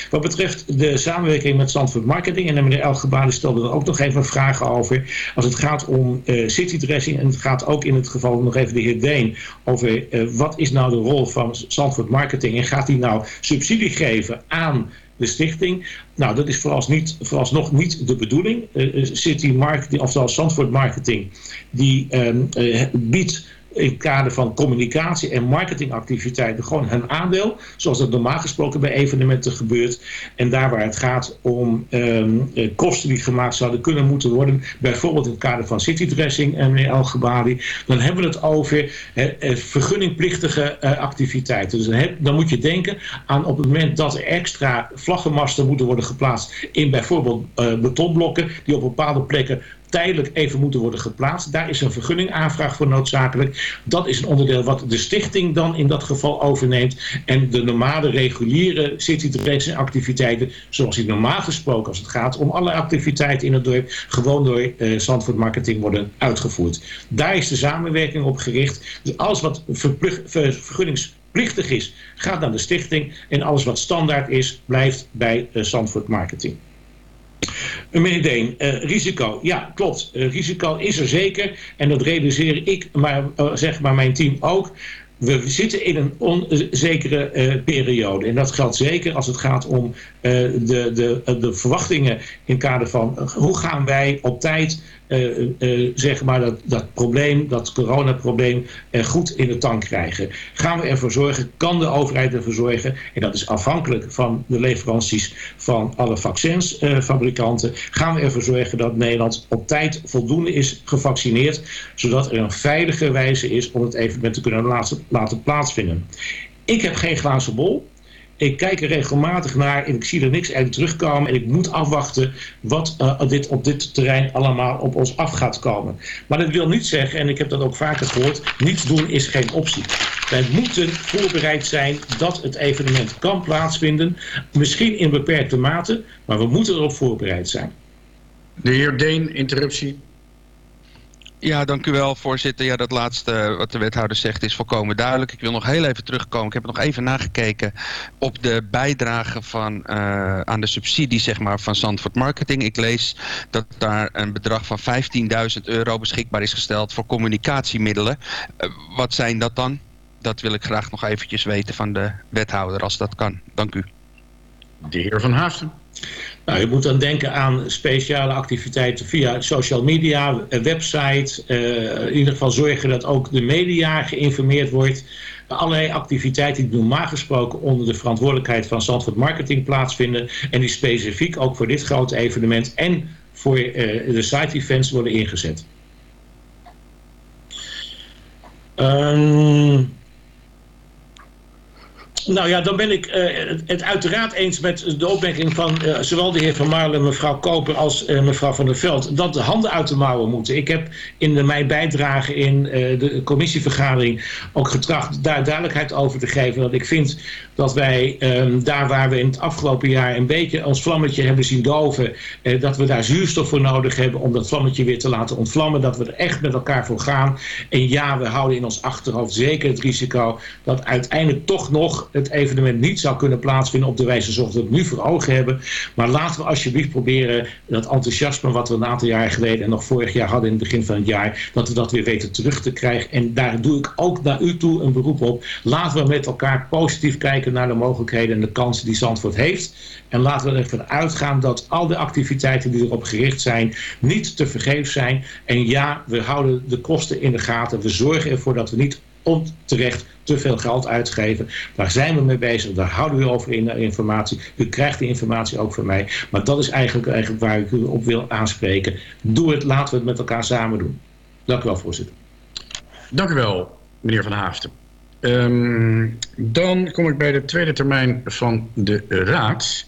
Wat betreft de samenwerking met Zandvoort Marketing, en meneer Elgebali stelde er ook nog even vragen over. Als het gaat om citydressing, en het gaat ook in het geval nog even de heer Deen over wat is nou de rol van Zandvoort Marketing en gaat hij nou subsidie geven aan de stichting. Nou, dat is vooralsnog niet, vooralsnog niet de bedoeling. Uh, City Marketing, oftewel Zandvoort Marketing, die um, biedt in het kader van communicatie en marketingactiviteiten gewoon hun aandeel. Zoals dat normaal gesproken bij evenementen gebeurt. En daar waar het gaat om um, kosten die gemaakt zouden kunnen moeten worden. Bijvoorbeeld in het kader van citydressing en meneer Al-Ghabari. Dan hebben we het over he, vergunningplichtige activiteiten. Dus dan, dan, moet je denken aan op het moment dat er extra vlaggenmasten moeten worden geplaatst. In bijvoorbeeld betonblokken die op bepaalde plekken tijdelijk even moeten worden geplaatst. Daar is een vergunningaanvraag voor noodzakelijk. Dat is een onderdeel wat de stichting dan in dat geval overneemt. En de normale reguliere city activiteiten, zoals die normaal gesproken als het gaat om alle activiteiten in het dorp, gewoon door uh, Zandvoort Marketing worden uitgevoerd. Daar is de samenwerking op gericht. Dus alles wat vergunningsplichtig is, gaat naar de stichting. En alles wat standaard is, blijft bij uh, Zandvoort Marketing. Meneer Deen, uh, risico. Ja, klopt. Uh, risico is er zeker. En dat realiseer ik, maar uh, zeg maar mijn team ook. we zitten in een onzekere eh, periode. En dat geldt zeker als het gaat om eh, de, de, de verwachtingen in het kader van eh, hoe gaan wij op tijd zeg maar dat, dat probleem, dat coronaprobleem goed in de tank krijgen. Gaan we ervoor zorgen, kan de overheid ervoor zorgen, en dat is afhankelijk van de leveranties van alle vaccinsfabrikanten, gaan we ervoor zorgen dat Nederland op tijd voldoende is gevaccineerd, zodat er een veilige wijze is om het evenement te kunnen laten plaatsvinden. Ik heb geen glazen bol. Ik kijk er regelmatig naar en ik zie er niks uit terugkomen. En ik moet afwachten wat uh, dit op dit terrein allemaal op ons af gaat komen. Maar dat wil niet zeggen, en ik heb dat ook vaker gehoord, niets doen is geen optie. Wij moeten voorbereid zijn dat het evenement kan plaatsvinden. Misschien in beperkte mate, maar we moeten erop voorbereid zijn. De heer Deen, interruptie. Ja, dank u wel, voorzitter. Ja, dat laatste wat de wethouder zegt is volkomen duidelijk. Ik wil nog heel even terugkomen. Ik heb nog even nagekeken op de bijdrage van, uh, aan de subsidie zeg maar, van Zandvoort Marketing. Ik lees dat daar een bedrag van 15.000 euro beschikbaar is gesteld voor communicatiemiddelen. Uh, wat zijn dat dan? Dat wil ik graag nog eventjes weten van de wethouder, als dat kan. Dank u. De heer Van Haasten. Nou, je moet dan denken aan speciale activiteiten via social media, website. Uh, in ieder geval zorgen dat ook de media geïnformeerd wordt. Allerlei activiteiten die normaal gesproken onder de verantwoordelijkheid van Zandvoort Marketing plaatsvinden. En die specifiek ook voor dit grote evenement en voor uh, de site events worden ingezet. Um, nou ja, dan ben ik uh, het uiteraard eens met de opmerking van uh, zowel de heer Van Marlen, mevrouw Koper als uh, mevrouw Van der Veld. Dat de handen uit de mouwen moeten. Ik heb in de, mijn bijdrage in de commissievergadering ook getracht daar duidelijkheid over te geven. Dat ik vind dat wij um, daar waar we in het afgelopen jaar een beetje ons vlammetje hebben zien doven, dat we daar zuurstof voor nodig hebben om dat vlammetje weer te laten ontvlammen. Dat we er echt met elkaar voor gaan. En ja, we houden in ons achterhoofd zeker het risico dat uiteindelijk toch nog het evenement niet zou kunnen plaatsvinden op de wijze zoals we het nu voor ogen hebben. Maar laten we alsjeblieft proberen dat enthousiasme wat we een aantal jaar geleden en nog vorig jaar hadden in het begin van het jaar, dat we dat weer weten terug te krijgen. En daar doe ik ook naar u toe een beroep op. Laten we met elkaar positief kijken naar de mogelijkheden en de kansen die Zandvoort heeft. En laten we ervan uitgaan dat al de activiteiten die erop gericht zijn niet te vergeefs zijn. En ja, we houden de kosten in de gaten. We zorgen ervoor dat we niet onterecht te veel geld uitgeven. Daar zijn we mee bezig. Daar houden we over in de informatie. U krijgt de informatie ook van mij. Maar dat is eigenlijk, eigenlijk waar ik u op wil aanspreken. Doe het, laten we het met elkaar samen doen. Dank u wel, voorzitter. Dank u wel, meneer Van Haafden. Um, dan kom ik bij de tweede termijn van de Raad.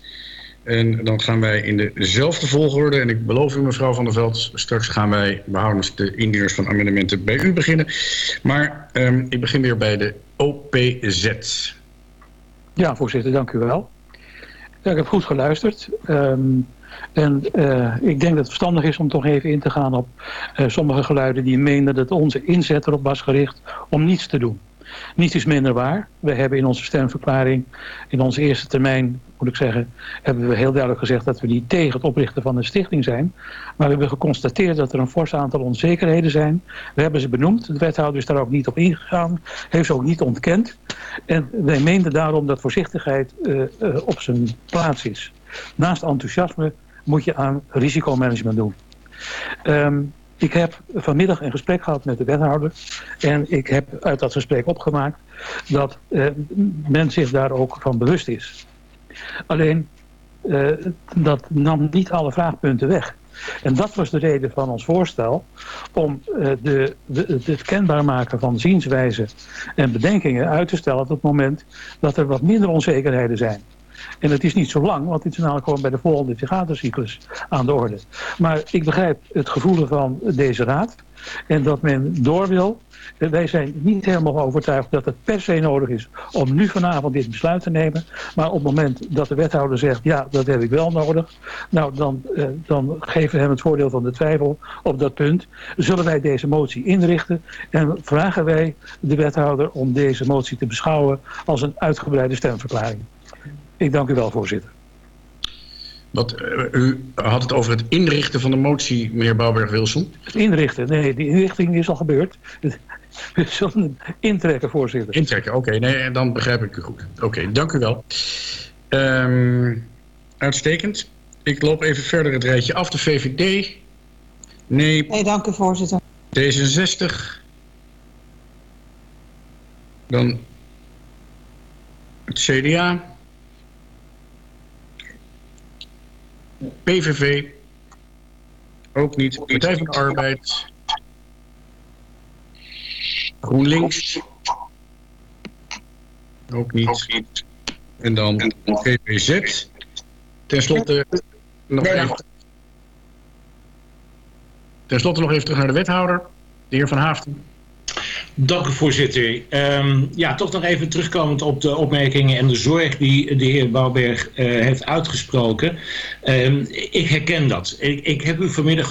En dan gaan wij in dezelfde volgorde, en ik beloof u mevrouw Van der Veld, straks gaan wij behoudens de indieners van amendementen bij u beginnen. Maar um, ik begin weer bij de OPZ. Ja, voorzitter, dank u wel. Ik heb goed geluisterd. Um, en uh, ik denk dat het verstandig is om toch even in te gaan op uh, sommige geluiden die meenden dat onze inzet erop was gericht om niets te doen. Niets is minder waar. We hebben in onze stemverklaring, in onze eerste termijn, moet ik zeggen, hebben we heel duidelijk gezegd dat we niet tegen het oprichten van een stichting zijn. Maar we hebben geconstateerd dat er een fors aantal onzekerheden zijn. We hebben ze benoemd. De wethouder is daar ook niet op ingegaan. Heeft ze ook niet ontkend. En wij meenden daarom dat voorzichtigheid uh, uh, op zijn plaats is. Naast enthousiasme moet je aan risicomanagement doen. Um, ik heb vanmiddag een gesprek gehad met de wethouder. En ik heb uit dat gesprek opgemaakt dat eh, men zich daar ook van bewust is. Alleen, uh, dat nam niet alle vraagpunten weg. En dat was de reden van ons voorstel om uh, de, de, het kenbaar maken van zienswijzen en bedenkingen uit te stellen op het moment dat er wat minder onzekerheden zijn. En het is niet zo lang, want het is namelijk gewoon bij de volgende vergadercyclus aan de orde. Maar ik begrijp het gevoel van deze raad en dat men door wil. Wij zijn niet helemaal overtuigd dat het per se nodig is om nu vanavond dit besluit te nemen. Maar op het moment dat de wethouder zegt, ja, dat heb ik wel nodig. Nou, dan, eh, dan geven we hem het voordeel van de twijfel op dat punt. Zullen wij deze motie inrichten en vragen wij de wethouder om deze motie te beschouwen als een uitgebreide stemverklaring. Ik dank u wel, voorzitter. Wat, uh, u had het over het inrichten van de motie, meneer Bouwberg-Wilson. Het inrichten? Nee, die inrichting is al gebeurd. We zullen intrekken, voorzitter. Intrekken, oké. nee, dan begrijp ik u goed. Oké, dank u wel. Ehm, uitstekend. Ik loop even verder het rijtje af. De VVD. Nee. Nee, dank u voorzitter. D66. Dan het CDA. PVV. Ook niet. Partij van de Arbeid. GroenLinks. Ook niet. En dan GPZ. Ten slotte nog even... Ten slotte nog even terug naar de wethouder, de heer Van Haafden. Dank u, voorzitter. Ehm, ja, toch nog even terugkomend op de opmerkingen en de zorg die de heer Bouwberg eh, heeft uitgesproken. Ehm, ik herken dat. Ik, ik heb u vanmiddag